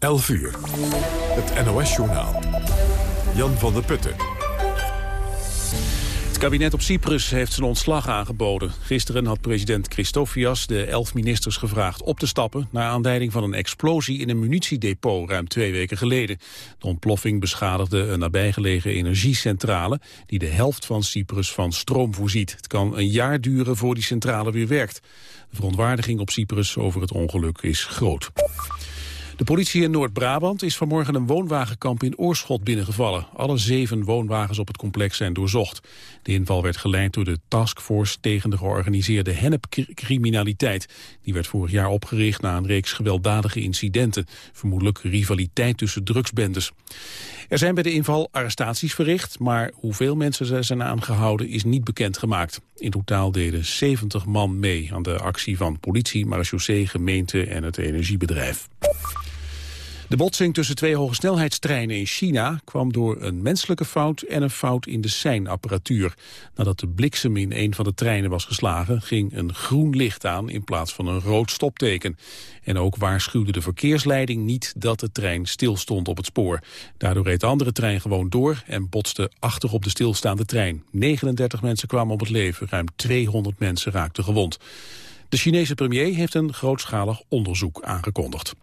11 uur. Het NOS-journaal. Jan van der Putten. Het kabinet op Cyprus heeft zijn ontslag aangeboden. Gisteren had president Christofias de elf ministers gevraagd op te stappen... naar aanleiding van een explosie in een munitiedepot ruim twee weken geleden. De ontploffing beschadigde een nabijgelegen energiecentrale... die de helft van Cyprus van stroom voorziet. Het kan een jaar duren voor die centrale weer werkt. De verontwaardiging op Cyprus over het ongeluk is groot. De politie in Noord-Brabant is vanmorgen een woonwagenkamp in Oorschot binnengevallen. Alle zeven woonwagens op het complex zijn doorzocht. De inval werd geleid door de taskforce tegen de georganiseerde hennepcriminaliteit. Die werd vorig jaar opgericht na een reeks gewelddadige incidenten. Vermoedelijk rivaliteit tussen drugsbendes. Er zijn bij de inval arrestaties verricht, maar hoeveel mensen zijn aangehouden is niet bekendgemaakt. In totaal deden 70 man mee aan de actie van politie, marechaussee, gemeente en het energiebedrijf. De botsing tussen twee hogesnelheidstreinen in China kwam door een menselijke fout en een fout in de seinapparatuur. Nadat de bliksem in een van de treinen was geslagen, ging een groen licht aan in plaats van een rood stopteken. En ook waarschuwde de verkeersleiding niet dat de trein stilstond op het spoor. Daardoor reed de andere trein gewoon door en botste achter op de stilstaande trein. 39 mensen kwamen op het leven, ruim 200 mensen raakten gewond. De Chinese premier heeft een grootschalig onderzoek aangekondigd.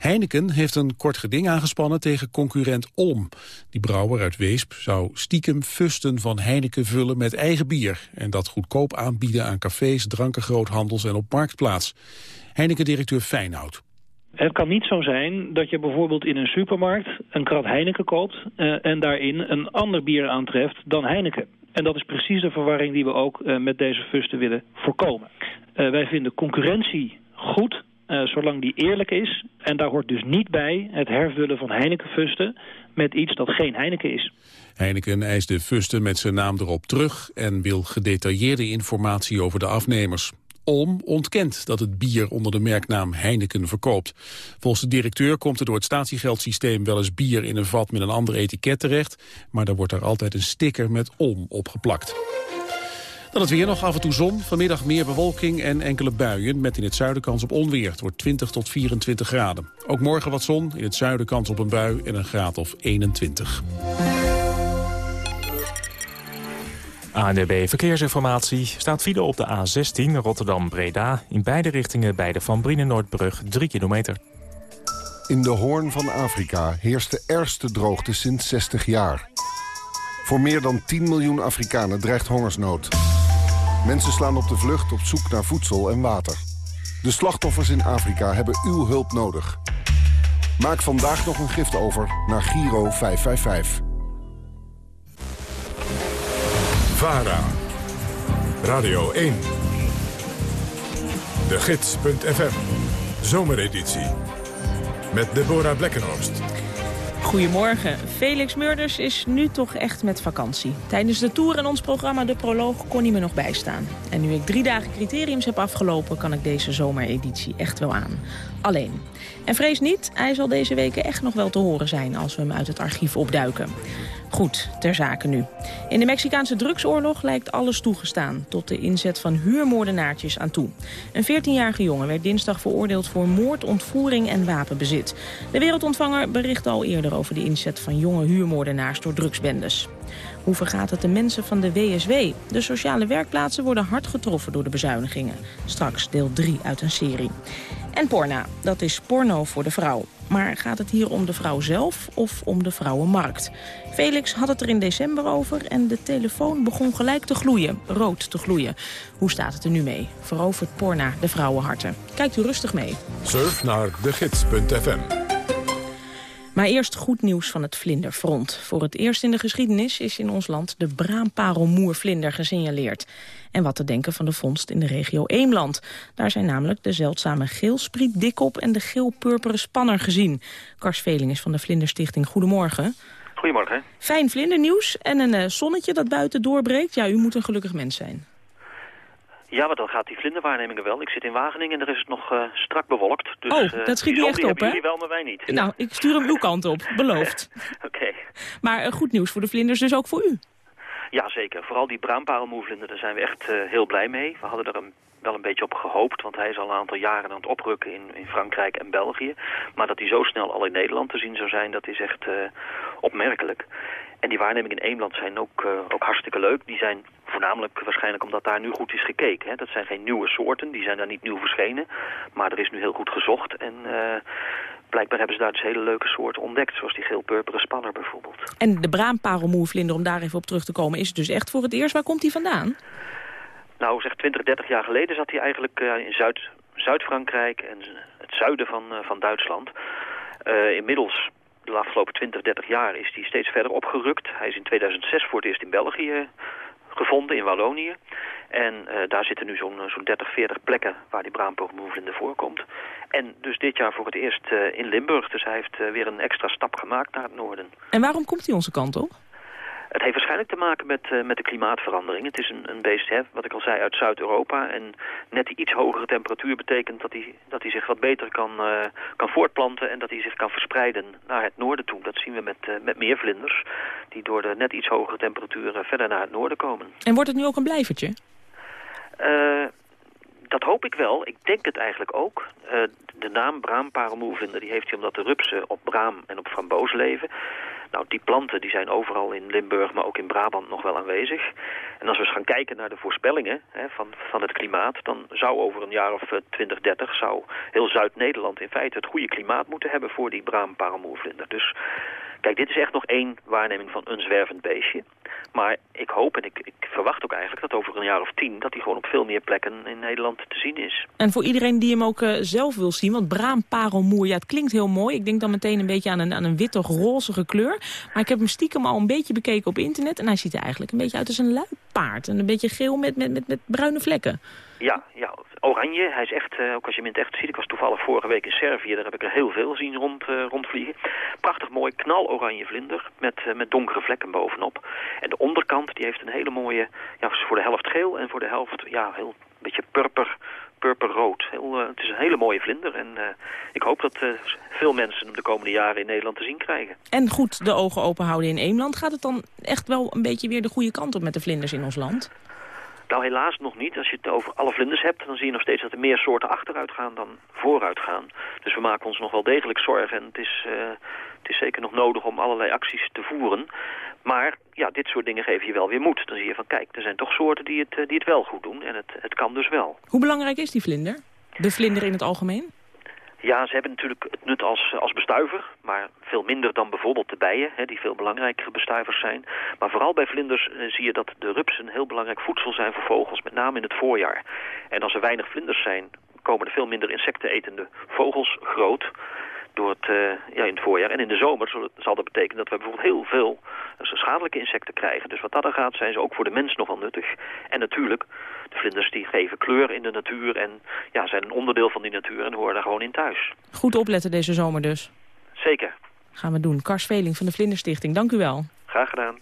Heineken heeft een kort geding aangespannen tegen concurrent Olm. Die brouwer uit Weesp zou stiekem fusten van Heineken vullen met eigen bier... en dat goedkoop aanbieden aan cafés, drankengroothandels en op marktplaats. Heineken-directeur Feinhout. Het kan niet zo zijn dat je bijvoorbeeld in een supermarkt een krat Heineken koopt... Uh, en daarin een ander bier aantreft dan Heineken. En dat is precies de verwarring die we ook uh, met deze fusten willen voorkomen. Uh, wij vinden concurrentie goed, uh, zolang die eerlijk is. En daar hoort dus niet bij het hervullen van Heineken-fusten met iets dat geen Heineken is. Heineken eist de fusten met zijn naam erop terug en wil gedetailleerde informatie over de afnemers. Olm ontkent dat het bier onder de merknaam Heineken verkoopt. Volgens de directeur komt er door het statiegeldsysteem wel eens bier in een vat met een ander etiket terecht, maar daar wordt er altijd een sticker met Olm opgeplakt. Dan het weer nog af en toe zon. Vanmiddag meer bewolking en enkele buien. Met in het zuiden kans op onweer. Het wordt 20 tot 24 graden. Ook morgen wat zon. In het zuiden kans op een bui en een graad of 21. ANDB Verkeersinformatie staat file op de A16 Rotterdam-Breda... in beide richtingen bij de Van Brienen-Noordbrug 3 kilometer. In de hoorn van Afrika heerst de ergste droogte sinds 60 jaar. Voor meer dan 10 miljoen Afrikanen dreigt hongersnood. Mensen slaan op de vlucht op zoek naar voedsel en water. De slachtoffers in Afrika hebben uw hulp nodig. Maak vandaag nog een gift over naar Giro 555. VARA. Radio 1. De Gids.fm. Zomereditie. Met Deborah Blekkenhorst. Goedemorgen. Felix Murders is nu toch echt met vakantie. Tijdens de tour in ons programma De Proloog kon hij me nog bijstaan. En nu ik drie dagen criteriums heb afgelopen... kan ik deze zomereditie echt wel aan. Alleen. En vrees niet, hij zal deze weken echt nog wel te horen zijn... als we hem uit het archief opduiken. Goed, ter zake nu. In de Mexicaanse drugsoorlog lijkt alles toegestaan... tot de inzet van huurmoordenaartjes aan toe. Een 14-jarige jongen werd dinsdag veroordeeld voor moord, ontvoering en wapenbezit. De Wereldontvanger bericht al eerder over de inzet van jonge huurmoordenaars door drugsbendes. Hoe vergaat het de mensen van de WSW? De sociale werkplaatsen worden hard getroffen door de bezuinigingen. Straks deel 3 uit een serie. En porna, dat is porno voor de vrouw. Maar gaat het hier om de vrouw zelf of om de vrouwenmarkt? Felix had het er in december over en de telefoon begon gelijk te gloeien, rood te gloeien. Hoe staat het er nu mee? Verovert porna de vrouwenharten? Kijkt u rustig mee. Surf naar degids.fm. Maar eerst goed nieuws van het vlinderfront. Voor het eerst in de geschiedenis is in ons land de braamparelmoervlinder gesignaleerd. En wat te denken van de vondst in de regio Eemland. Daar zijn namelijk de zeldzame geelsprietdikkop en de geelpurperen spanner gezien. Kars Veling is van de Vlinderstichting. Goedemorgen. Goedemorgen. Fijn vlindernieuws en een uh, zonnetje dat buiten doorbreekt. Ja, u moet een gelukkig mens zijn. Ja, maar dan gaat die vlinderwaarnemingen wel. Ik zit in Wageningen en er is het nog uh, strak bewolkt. Dus, oh, dat schiet uh, niet echt op, hè? jullie wel, maar wij niet. Nou, ik stuur hem uw kant op, beloofd. Oké. Okay. Maar uh, goed nieuws voor de vlinders, dus ook voor u. Ja, zeker. Vooral die bruinparelmoervlinder, daar zijn we echt heel blij mee. We hadden er een wel een beetje op gehoopt, want hij is al een aantal jaren aan het oprukken in, in Frankrijk en België. Maar dat hij zo snel al in Nederland te zien zou zijn, dat is echt opmerkelijk. En die waarnemingen in Eemland zijn ook, uh, ook hartstikke leuk. Die zijn voornamelijk waarschijnlijk omdat daar nu goed is gekeken. Hè. Dat zijn geen nieuwe soorten, die zijn daar niet nieuw verschenen. Maar er is nu heel goed gezocht en... Uh, blijkbaar hebben ze daar dus hele leuke soorten ontdekt. Zoals die geel-purperen spanner bijvoorbeeld. En de braamparelmoervlinder, om daar even op terug te komen... is dus echt voor het eerst. Waar komt die vandaan? Nou, zeg 20, 30 jaar geleden zat hij eigenlijk uh, in Zuid, Zuid-Frankrijk en het zuiden van, van Duitsland. Inmiddels, de afgelopen 20, 30 jaar, is hij steeds verder opgerukt. Hij is in 2006 voor het eerst in België gevonden, in Wallonië. En daar zitten nu zo'n zo'n 30, 40 plekken waar die braampogelmoevlinde voorkomt. En dus dit jaar voor het eerst in Limburg. Dus hij heeft weer een extra stap gemaakt naar het noorden. En waarom komt hij onze kant op? Het heeft waarschijnlijk te maken met, uh, met de klimaatverandering. Het is een, een beest, hè, wat ik al zei, uit Zuid-Europa. En net die iets hogere temperatuur betekent dat hij, dat hij zich wat beter kan, uh, kan voortplanten... en dat hij zich kan verspreiden naar het noorden toe. Dat zien we met, uh, met meer vlinders die door de net iets hogere temperaturen verder naar het noorden komen. En wordt het nu ook een blijvertje? dat hoop ik wel. Ik denk het eigenlijk ook. De naam braamparelmoervlinder die heeft hij omdat de rupsen op braam en op framboos leven. Nou, die planten die zijn overal in Limburg, maar ook in Brabant nog wel aanwezig. En als we eens gaan kijken naar de voorspellingen hè, van, van het klimaat... dan zou over een jaar of 20, eh, 30 zou heel Zuid-Nederland in feite het goede klimaat moeten hebben... voor die braamparelmoervlinder. Dus Kijk, dit is echt nog één waarneming van een zwervend beestje. Maar ik hoop en ik, ik, verwacht ook eigenlijk dat over een jaar of tien... dat hij gewoon op veel meer plekken in Nederland te zien is. En voor iedereen die hem ook uh, zelf wil zien, want braamparelmoer... ja, het klinkt heel mooi. Ik denk dan meteen een beetje aan een, aan een witte-rozige kleur. Maar ik heb hem stiekem al een beetje bekeken op internet... en hij ziet er eigenlijk een beetje uit als een luipaard. En een beetje geel met, met, met bruine vlekken. Ja, ja, oranje. Hij is echt, uh, ook als je hem in het echt ziet, ik was toevallig vorige week in Servië, daar heb ik er heel veel zien rond, uh, rondvliegen. Prachtig mooi knaloranje vlinder met, uh, met donkere vlekken bovenop. En de onderkant die heeft een hele mooie, ja, voor de helft geel en voor de helft, ja, heel beetje purper, purperrood. Heel, het is een hele mooie vlinder en ik hoop dat veel mensen hem de komende jaren in Nederland te zien krijgen. En goed de ogen open houden in Eemland. Gaat het dan echt wel een beetje weer de goede kant op met de vlinders in ons land? Nou, helaas nog niet. Als je het over alle vlinders hebt, dan zie je nog steeds dat er meer soorten achteruit gaan dan vooruit gaan. Dus we maken ons nog wel degelijk zorgen en het is, uh, het is zeker nog nodig om allerlei acties te voeren. Maar ja, dit soort dingen geven je wel weer moed. Dan zie je van, kijk, er zijn toch soorten die het, die het wel goed doen en het, het kan dus wel. Hoe belangrijk is die vlinder? De vlinder in het algemeen? Ja, ze hebben natuurlijk het nut als, als bestuiver, maar veel minder dan bijvoorbeeld de bijen, hè, die veel belangrijkere bestuivers zijn. Maar vooral bij vlinders eh, zie je dat de rupsen heel belangrijk voedsel zijn voor vogels, met name in het voorjaar. En als er weinig vlinders zijn, komen er veel minder insectenetende vogels groot door het, uh, ja, in het voorjaar. En in de zomer zal, dat betekenen dat we bijvoorbeeld heel veel uh, schadelijke insecten krijgen. Dus wat dat er gaat, zijn ze ook voor de mens nogal nuttig. En natuurlijk, de vlinders die geven kleur in de natuur en ja, zijn een onderdeel van die natuur en horen daar gewoon in thuis. Goed opletten deze zomer dus. Zeker. Gaan we doen. Kars Veling van de Vlinderstichting, dank u wel. Graag gedaan.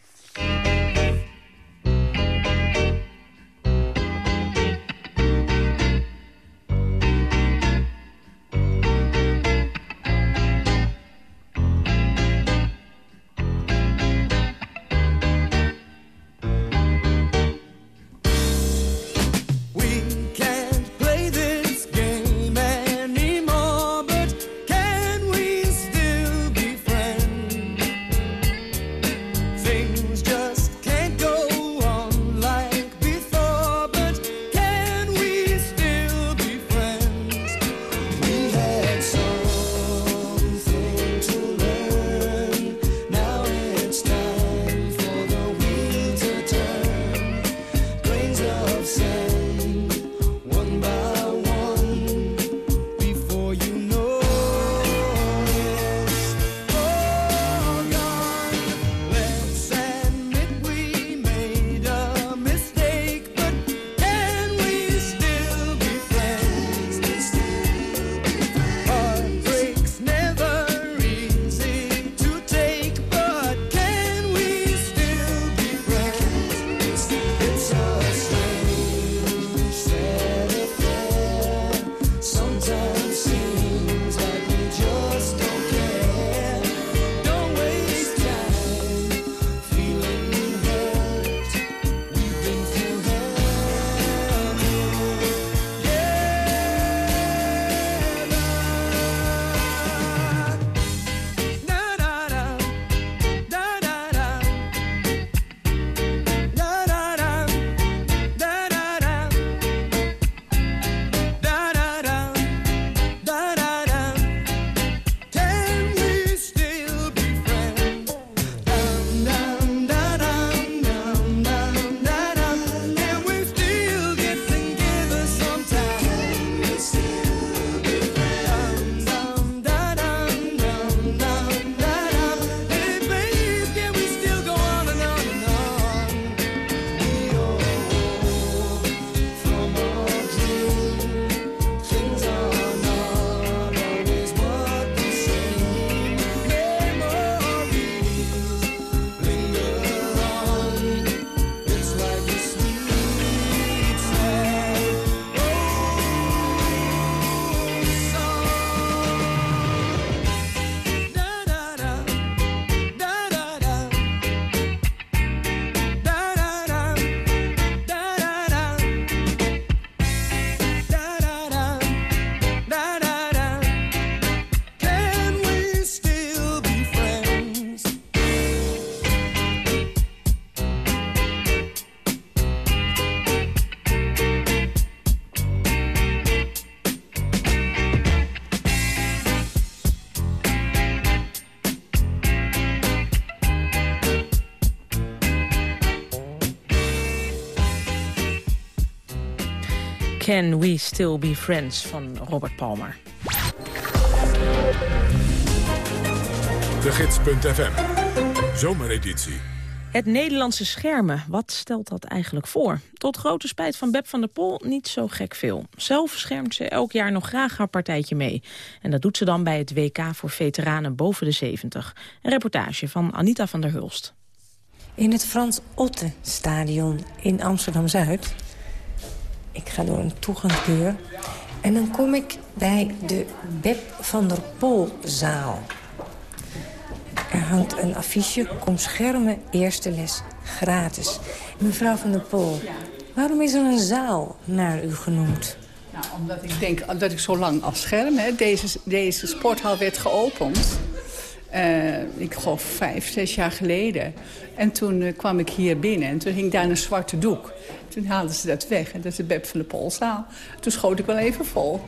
Can We Still Be Friends van Robert Palmer. De Gids.fm. Zomereditie. Het Nederlandse schermen, wat stelt dat eigenlijk voor? Tot grote spijt van Beb van der Pol niet zo gek veel. Zelf schermt ze elk jaar nog graag haar partijtje mee. En dat doet ze dan bij het WK voor veteranen boven de 70. Een reportage van Anita van der Hulst. In het Frans Otte Stadion in Amsterdam-Zuid. Ik ga door een toegangsdeur. En dan kom ik bij de Beb van der Polzaal. Er hangt een affiche, kom schermen, eerste les, gratis. Mevrouw van der Pol, waarom is er een zaal naar u genoemd? Nou, omdat ik denk dat ik zo lang al scherm. Hè. Deze, deze sporthal werd geopend. Uh, ik geloof vijf, zes jaar geleden. En toen uh, kwam ik hier binnen en toen hing daar een zwarte doek. Toen haalden ze dat weg en dat is de Beb van de Polzaal. Toen schoot ik wel even vol.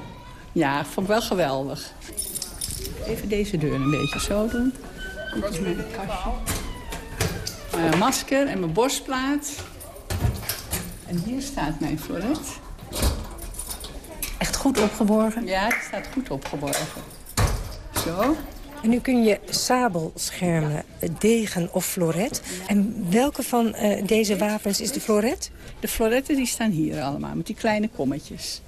Ja, vond ik wel geweldig. Even deze deur een beetje zo doen. Is mijn kastje. Mijn masker en mijn borstplaat. En hier staat mijn floret. Echt goed opgeborgen? Ja, het staat goed opgeborgen. Zo. En nu kun je sabelschermen, degen of floret. En welke van uh, deze wapens is de floret? De floretten die staan hier allemaal, met die kleine kommetjes.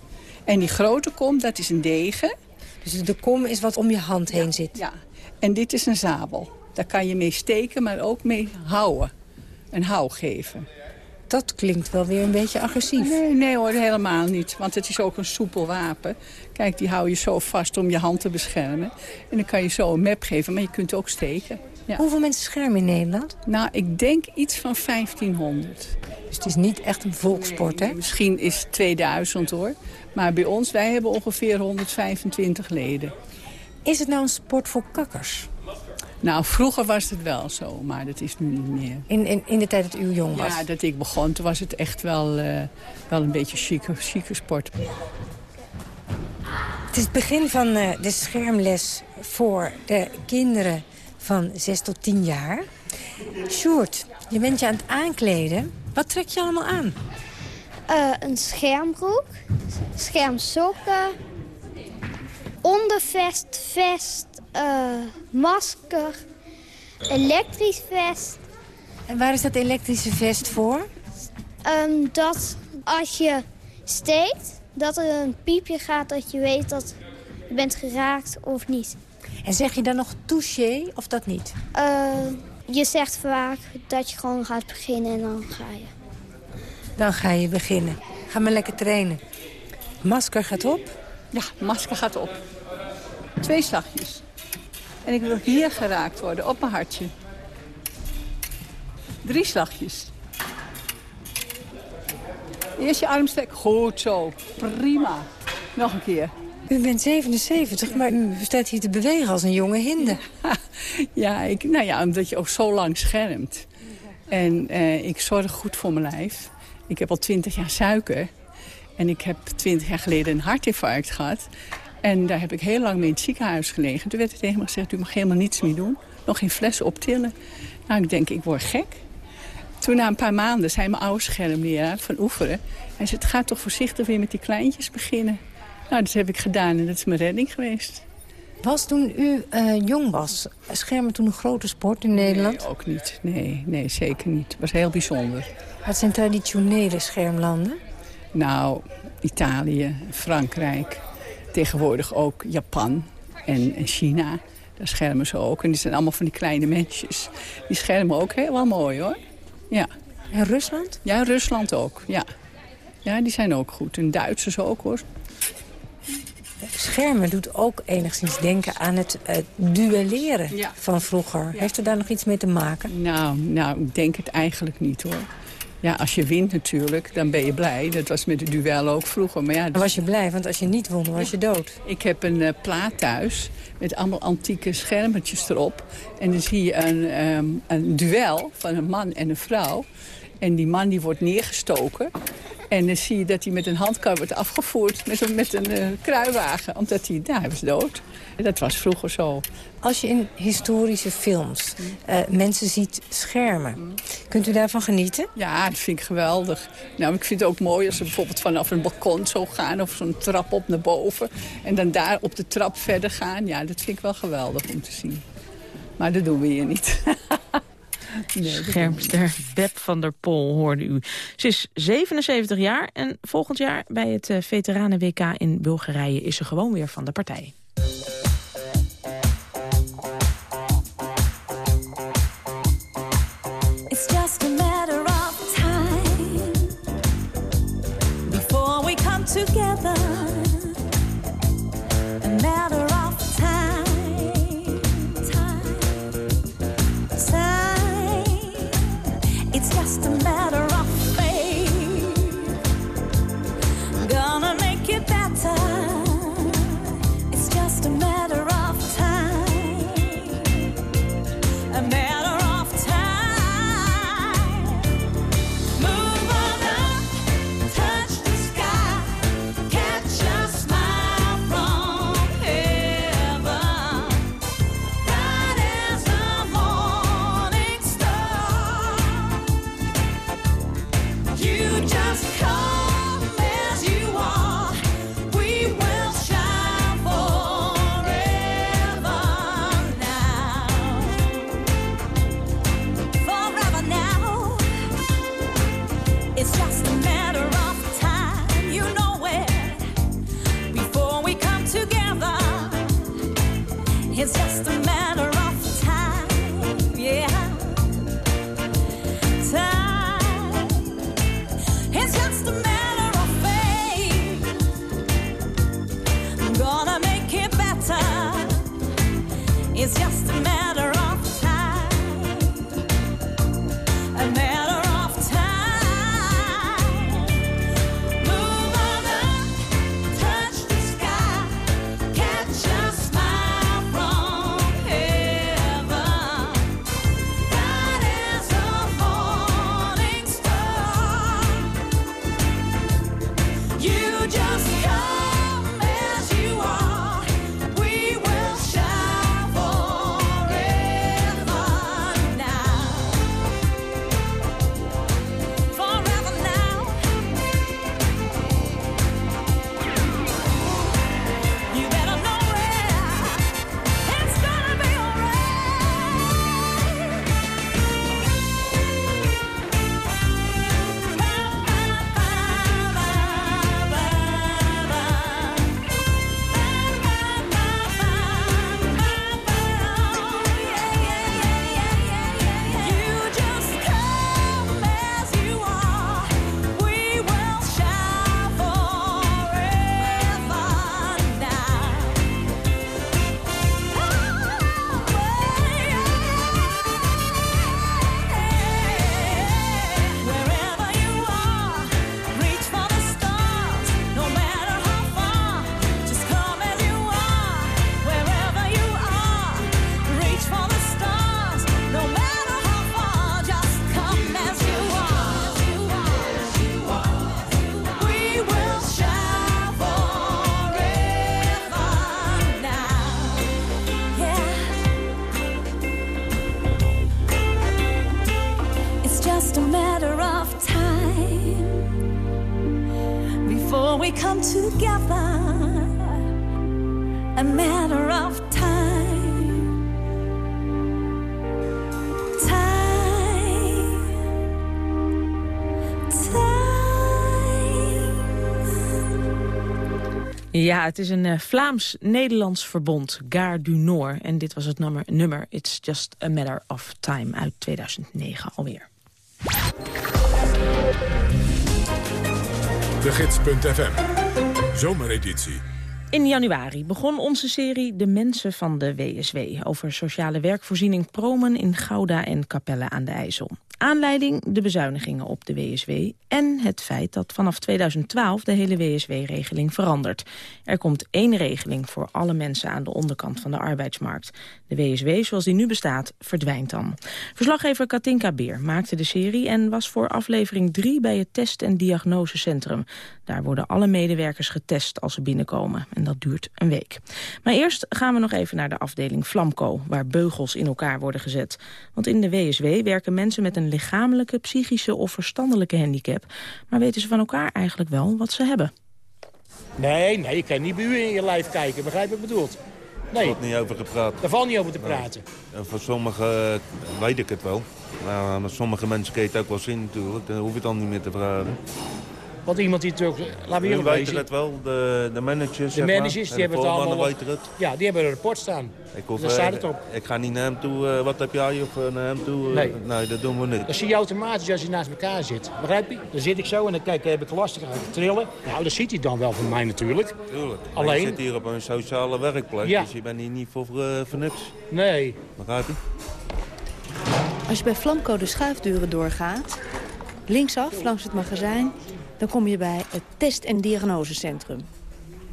En die grote kom, dat is een degen. Dus de kom is wat om je hand heen zit? Ja, en dit is een zabel. Daar kan je mee steken, maar ook mee houden. Een hou geven. Dat klinkt wel weer een beetje agressief. Nee, nee hoor, helemaal niet. Want het is ook een soepel wapen. Kijk, die hou je zo vast om je hand te beschermen. En dan kan je zo een map geven, maar je kunt ook steken. Ja. Hoeveel mensen schermen in Nederland? Nou, ik denk iets van 1500. Dus het is niet echt een volkssport, hè? Misschien is het 2000, hoor. Maar bij ons, wij hebben ongeveer 125 leden. Is het nou een sport voor kakkers? Nou, vroeger was het wel zo, maar dat is nu niet meer. In, in, in de tijd dat u jong was? Ja, dat ik begon, toen was het echt wel, uh, wel een beetje chique, chique sport. Het is het begin van uh, de schermles voor de kinderen van 6 tot 10 jaar. Sjoerd, je bent je aan het aankleden. Wat trek je allemaal aan? Uh, een schermbroek, schermsokken, ondervest, vest, uh, masker, elektrisch vest. En waar is dat elektrische vest voor? Um, dat als je steekt, dat er een piepje gaat dat je weet dat je bent geraakt of niet. En zeg je dan nog touché of dat niet? Uh, je zegt vaak dat je gewoon gaat beginnen en dan ga je. Dan ga je beginnen. Ga maar lekker trainen. Masker gaat op? Ja, masker gaat op. Twee slagjes. En ik wil hier geraakt worden, op mijn hartje. Drie slagjes. Eerst je arm strek. Goed zo. Prima. Nog een keer. U bent 77, maar u staat hier te bewegen als een jonge hinde. Ja, ik, nou ja, omdat je ook zo lang schermt. En eh, ik zorg goed voor mijn lijf. Ik heb al 20 jaar suiker. En ik heb 20 jaar geleden een hartinfarct gehad. En daar heb ik heel lang mee in het ziekenhuis gelegen. Toen werd er tegen me gezegd, u mag helemaal niets meer doen. Nog geen fles optillen. Nou, ik denk, ik word gek. Toen na een paar maanden zei mijn oude schermleraar van Oeferen... hij zei, het gaat toch voorzichtig weer met die kleintjes beginnen. Nou, dat heb ik gedaan en dat is mijn redding geweest. Was toen u uh, jong was, schermen toen een grote sport in Nederland? Nee, ook niet. Nee, nee, zeker niet. Het was heel bijzonder. Wat zijn traditionele schermlanden? Nou, Italië, Frankrijk, tegenwoordig ook Japan en, en China. Daar schermen ze ook. En die zijn allemaal van die kleine mensjes. Die schermen ook heel mooi hoor. Ja. En Rusland? Ja, Rusland ook. Ja. ja, die zijn ook goed. En Duitsers ook hoor. Schermen doet ook enigszins denken aan het uh, duelleren van vroeger. Heeft er daar nog iets mee te maken? Nou, nou, ik denk het eigenlijk niet hoor. Ja, als je wint natuurlijk, dan ben je blij. Dat was met de duel ook vroeger. Maar ja, dan was je blij, want als je niet won, was je dood. Ik heb een uh, plaat thuis met allemaal antieke schermetjes erop. En dan zie je een, um, een duel van een man en een vrouw. En die man die wordt neergestoken. En dan zie je dat hij met een handkar wordt afgevoerd met een, met een uh, kruiwagen. Omdat hij, nou, hij was dood. Dat was vroeger zo. Als je in historische films uh, mensen ziet schermen, kunt u daarvan genieten? Ja, dat vind ik geweldig. Nou, ik vind het ook mooi als ze bijvoorbeeld vanaf een balkon zo gaan... of zo'n trap op naar boven en dan daar op de trap verder gaan. Ja, dat vind ik wel geweldig om te zien. Maar dat doen we hier niet. nee, Schermster Beb van der Pol hoorde u. Ze is 77 jaar en volgend jaar bij het uh, Veteranen-WK in Bulgarije... is ze gewoon weer van de partij. Ja, het is een eh, Vlaams-Nederlands verbond, Gare du Nord. En dit was het nummer, nummer It's Just a Matter of Time uit 2009 alweer. De Gids.fm. Zomereditie. In januari begon onze serie De Mensen van de WSW... over sociale werkvoorziening Promen in Gouda en Capelle aan de IJssel. Aanleiding de bezuinigingen op de WSW en het feit dat vanaf 2012 de hele WSW-regeling verandert. Er komt één regeling voor alle mensen aan de onderkant van de arbeidsmarkt. De WSW zoals die nu bestaat verdwijnt dan. Verslaggever Katinka Beer maakte de serie en was voor aflevering 3 bij het test- en diagnosecentrum. Daar worden alle medewerkers getest als ze binnenkomen en dat duurt een week. Maar eerst gaan we nog even naar de afdeling Flamco, waar beugels in elkaar worden gezet. Want in de WSW werken mensen met een lichamelijke, psychische of verstandelijke handicap. Maar weten ze van elkaar eigenlijk wel wat ze hebben? Nee, nee, je kan niet bij u in je lijf kijken, begrijp wat ik bedoel? Nee. Er wordt niet over gepraat. Daar valt niet over te praten. En voor sommigen weet ik het wel. Maar sommige mensen kun je het ook wel zien natuurlijk. Dan hoef je het dan niet meer te vragen. Want iemand die natuurlijk, laten we weten wezen. het wel, de, de managers. De zeg maar. managers, die hebben de het allemaal... weten het. Ja, die hebben een rapport staan. Ik, hoef, Daar staat eh, het op. ik ga niet naar hem toe, eh, wat heb jij, of eh, naar hem toe. Nee. nee, dat doen we niet. Dat zie je automatisch als je naast elkaar zit. Begrijp je? Dan zit ik zo en dan kijk, heb ik lastig aan het trillen. Nou, dat ziet hij dan wel van mij natuurlijk. Tuurlijk. Alleen- Je zit hier op een sociale werkplek, Ja. dus je bent hier niet voor, eh, voor niks. Nee. Begrijp je? Als je bij Flamco de schuifdeuren doorgaat, linksaf langs het magazijn... dan kom je bij het test- en diagnosecentrum.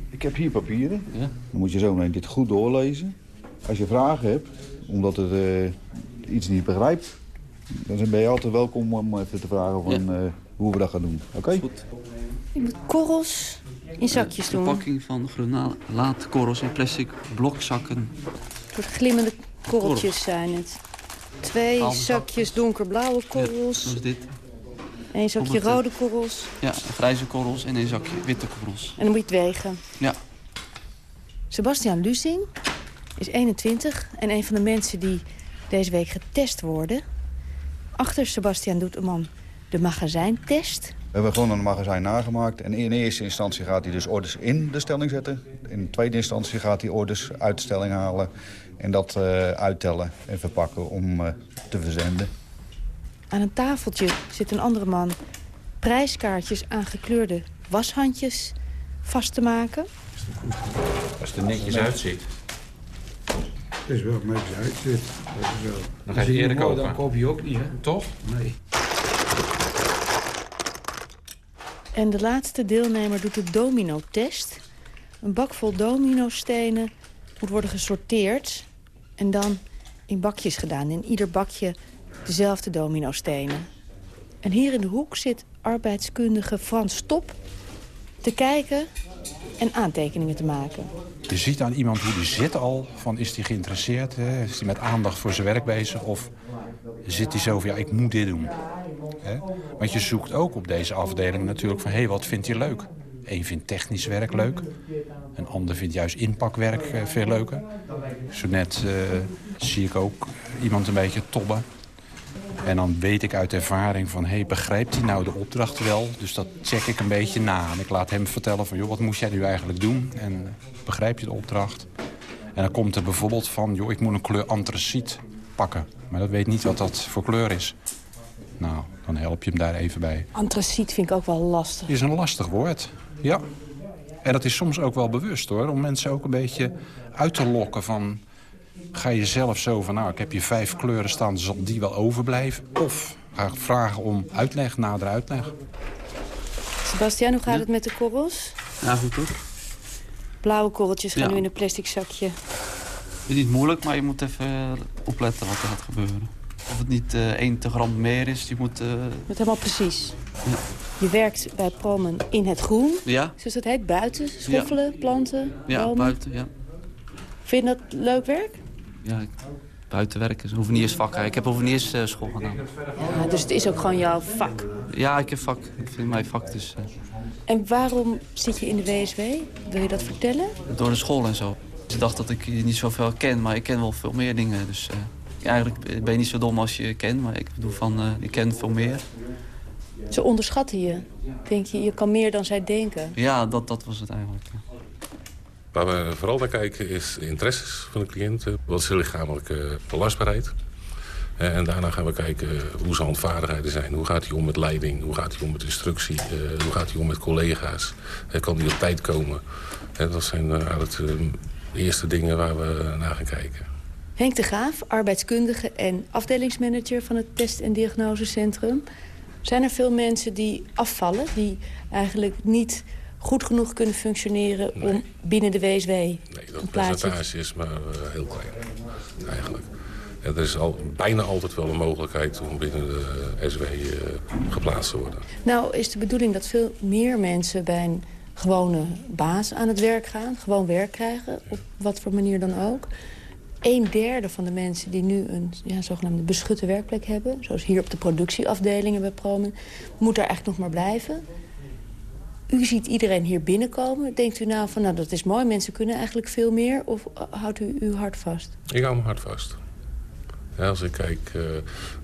Ik heb hier papieren. Dan moet je zo meteen dit goed doorlezen. Als je vragen hebt, omdat het eh, iets niet begrijpt... dan ben je altijd welkom om even te vragen van, eh, hoe we dat gaan doen. Oké? Je moet korrels in zakjes doen. Verpakking van laadkorrels in plastic blokzakken. Een soort glimmende korreltjes zijn het. Twee zakjes donkerblauwe Ja, korrels. zoals dit. Eén zakje rode korrels. Ja, grijze korrels en een zakje witte korrels. En dan moet je het wegen. Ja. Sebastian Lusing is 21 en een van de mensen die deze week getest worden. Achter Sebastian doet een man de magazijntest. We hebben gewoon een magazijn nagemaakt. En in eerste instantie gaat hij dus orders in de stelling zetten. In tweede instantie gaat hij orders uit de stelling halen. En dat eh, uittellen en verpakken om eh, te verzenden. Aan een tafeltje zit een andere man prijskaartjes aan gekleurde washandjes vast te maken. Als het er netjes uitziet. Het is wel netjes uitziet. Dat is wel. Dan ga je eerder kopen. Dan koop je ook niet, hè? Toch? Nee. En de laatste deelnemer doet de domino-test. Een bak vol domino-stenen moet worden gesorteerd... en dan in bakjes gedaan. In ieder bakje dezelfde domino-stenen. En hier in de hoek zit arbeidskundige Frans Stop... te kijken en aantekeningen te maken. Je ziet aan iemand hoe die zit al, van is hij geïnteresseerd? Hè? Is hij met aandacht voor zijn werk bezig? Of zit hij zo van, ja, ik moet dit doen? Hè? Want je zoekt ook op deze afdeling natuurlijk van, hé, hey, wat vindt hij leuk? Eén vindt technisch werk leuk. Een ander vindt juist inpakwerk eh, veel leuker. Zo net eh, zie ik ook iemand een beetje tobben. En dan weet ik uit ervaring van, hey, begrijpt hij nou de opdracht wel? Dus dat check ik een beetje na. En ik laat hem vertellen van, joh, wat moest jij nu eigenlijk doen? En begrijp je de opdracht? En dan komt er bijvoorbeeld van, joh, ik moet een kleur antraciet pakken. Maar dat weet niet wat dat voor kleur is. Nou, dan help je hem daar even bij. Antraciet vind ik ook wel lastig. Is een lastig woord, ja. En dat is soms ook wel bewust, hoor. Om mensen ook een beetje uit te lokken van... Ga je zelf zo van, nou, ik heb hier vijf kleuren staan, zal die wel overblijven? Of ga ik vragen om uitleg, nadere uitleg? Sebastian, hoe gaat het met de korrels? Ja, goed toch? Blauwe korreltjes gaan Ja. nu in een plastic zakje. Het is niet moeilijk, maar je moet even eh, opletten wat er gaat gebeuren. Of het niet eh 1 te gram meer is, je moet... eh, Met helemaal precies. Je werkt bij Promen in het groen. Ja. Zoals dat heet, buiten. Schoffelen, planten, ja, bomen. buiten, ja. Vind je dat leuk werk? Ja buiten werken, hoeveniersvak. Ik heb hoevenierschool gedaan. Ja, dus het is ook gewoon jouw vak. Ja, ik heb vak. Ik vind mijn vak dus... eh, En waarom zit je in de WSW? Wil je dat vertellen? door de school en zo. Ze dacht dat ik niet zoveel ken, maar ik ken wel veel meer dingen. Dus eh, eigenlijk ben je niet zo dom als je kent, maar ik bedoel van, eh, ik ken veel meer. Ze onderschatten je. Denk je, je kan meer dan zij denken. Ja, dat, dat was het eigenlijk. ja. Waar we vooral naar kijken is de interesses van de cliënt. eh, Wat is de lichamelijke belastbaarheid? Eh, En daarna gaan we kijken hoe zijn handvaardigheden zijn. Hoe gaat hij om met leiding? Hoe gaat hij om met instructie? Eh, Hoe gaat hij om met collega's? Eh, Kan hij op tijd komen? Eh, Dat zijn eh, eigenlijk de eerste dingen waar we naar gaan kijken. Henk de Graaf, arbeidskundige en afdelingsmanager van het test- en diagnosecentrum. Zijn er veel mensen die afvallen, die eigenlijk niet goed genoeg kunnen functioneren om binnen de WSW Nee, dat percentage is maar uh, heel klein, eigenlijk. En er is al, bijna altijd wel een mogelijkheid om binnen de SW uh, geplaatst te worden. Nou is de bedoeling dat veel meer mensen bij een gewone baas aan het werk gaan. Gewoon werk krijgen, op wat voor manier dan ook. Een derde van de mensen die nu een ja, zogenaamde beschutte werkplek hebben... zoals hier op de productieafdelingen bij Promen... moet daar eigenlijk nog maar blijven. U ziet iedereen hier binnenkomen. Denkt u nou van, nou dat is mooi, mensen kunnen eigenlijk veel meer... of houdt u uw hart vast? Ik hou mijn hart vast. Ja, als ik kijk uh,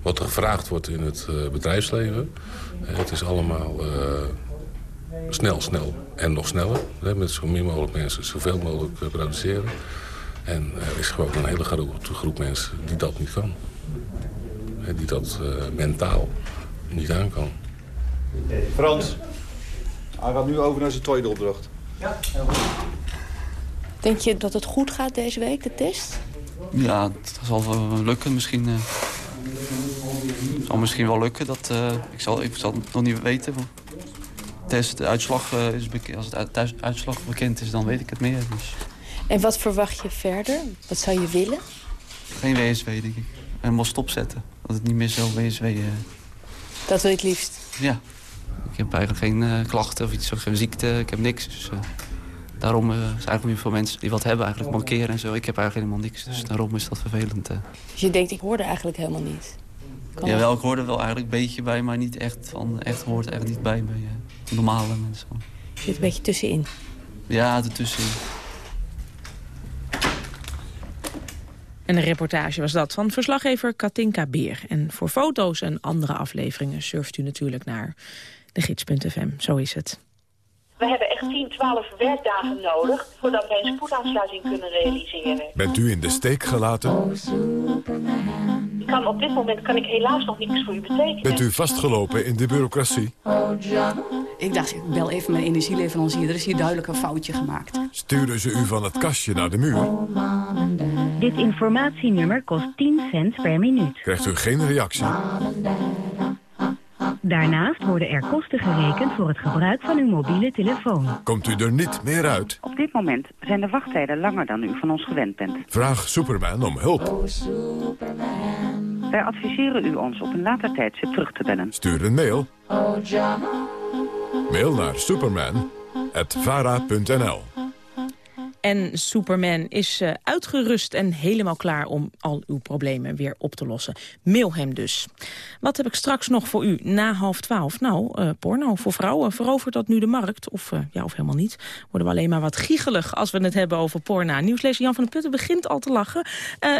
wat er gevraagd wordt in het uh, bedrijfsleven... Uh, het is allemaal snel, snel en nog sneller. Hè, met zo min mogelijk mensen zoveel mogelijk produceren... En er is gewoon een hele grote groep mensen die dat niet kan. Die dat uh, mentaal niet aan kan. Frans, hij gaat nu over naar zijn tweede opdracht. Ja, Denk je dat het goed gaat deze week, de test? Ja, dat zal wel lukken misschien. Het uh, zal misschien wel lukken. Dat, uh, ik, zal, ik zal het nog niet weten. Test, de uitslag, is als het uitslag bekend is, dan weet ik het meer. Dus. En wat verwacht je verder? Wat zou je willen? Geen WSW, denk ik. Helemaal stopzetten. Dat het niet meer zo WSW... Uh... Dat wil je het liefst? Ja. Ik heb eigenlijk geen uh, klachten of iets, geen ziekte. Ik heb niks. Dus, uh, daarom uh, is eigenlijk nu veel mensen die wat hebben eigenlijk mankeren en zo. Ik heb eigenlijk helemaal niks. Dus daarom is dat vervelend. Dus je denkt, ik hoorde eigenlijk helemaal niet? Kan ja, wel, ik hoorde wel eigenlijk een beetje bij, maar niet echt van... Echt hoort echt niet bij, bij normale mensen. Je zit een beetje tussenin? Ja, ertussenin. En een reportage was dat van verslaggever Katinka Beer. En voor foto's en andere afleveringen surft u natuurlijk naar de gids.fm. Zo is het. We hebben echt 10, 12 werkdagen nodig voordat wij een spoedaansluiting kunnen realiseren. Bent u in de steek gelaten? Ik kan, op dit moment kan ik helaas nog niks voor u betekenen. Bent u vastgelopen in de bureaucratie? Ik dacht, ik bel even mijn energieleverancier. Er is hier duidelijk een foutje gemaakt. Sturen ze u van het kastje naar de muur? Dit informatienummer kost 10 cent per minuut. Krijgt u geen reactie? Daarnaast worden er kosten gerekend voor het gebruik van uw mobiele telefoon. Komt u er niet meer uit? Op dit moment zijn de wachttijden langer dan u van ons gewend bent. Vraag Superman om hulp. Wij adviseren u ons op een later tijdstip terug te bellen. Stuur een mail. Mail naar superman.vara.nl En Superman is uh, uitgerust en helemaal klaar om al uw problemen weer op te lossen. Mail hem dus. Wat heb ik straks nog voor u na half twaalf? Nou, uh, porno voor vrouwen. Verovert dat nu de markt? Of, uh, ja, of helemaal niet? Worden we alleen maar wat giegelig als we het hebben over porno. Nieuwslezer Jan van der Putten begint al te lachen.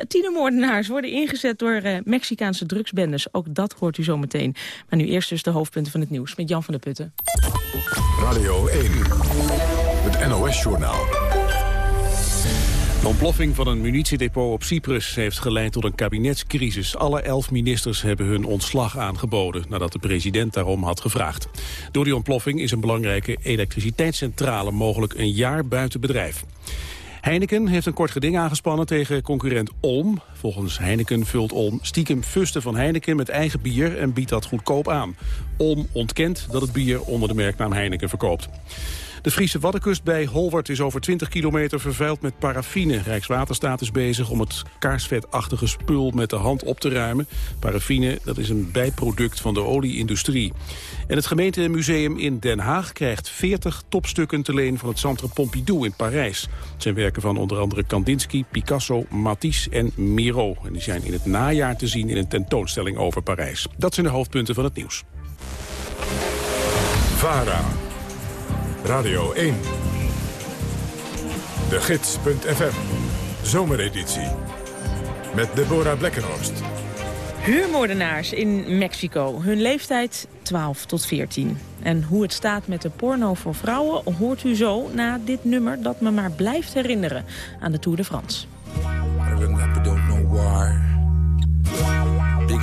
tienermoordenaars worden ingezet door Mexicaanse drugsbendes. Ook dat hoort u zo meteen. Maar nu eerst dus de hoofdpunten van het nieuws met Jan van der Putten. Radio 1, het NOS-journaal. De ontploffing van een munitiedepot op Cyprus heeft geleid tot een kabinetscrisis. Alle elf ministers hebben hun ontslag aangeboden nadat de president daarom had gevraagd. Door die ontploffing is een belangrijke elektriciteitscentrale mogelijk een jaar buiten bedrijf. Heineken heeft een kort geding aangespannen tegen concurrent Olm. Volgens Heineken vult Olm stiekem fusten van Heineken met eigen bier en biedt dat goedkoop aan. Olm ontkent dat het bier onder de merknaam Heineken verkoopt. De Friese Waddenkust bij Holwert is over 20 kilometer vervuild met paraffine. Rijkswaterstaat is bezig om het kaarsvetachtige spul met de hand op te ruimen. Paraffine dat is een bijproduct van de olieindustrie. En het gemeentemuseum in Den Haag krijgt 40 topstukken te leen van het Centre Pompidou in Parijs. Het zijn werken van onder andere Kandinsky, Picasso, Matisse en Miro. En die zijn in het najaar te zien in een tentoonstelling over Parijs. Dat zijn de hoofdpunten van het nieuws. VARA Radio 1. De Gids.fm. Zomereditie. Met Deborah Blekkenhorst. Huurmoordenaars in Mexico. Hun leeftijd 12 tot 14. En hoe het staat met de porno voor vrouwen hoort u zo na dit nummer dat me maar blijft herinneren aan de Tour de France. Big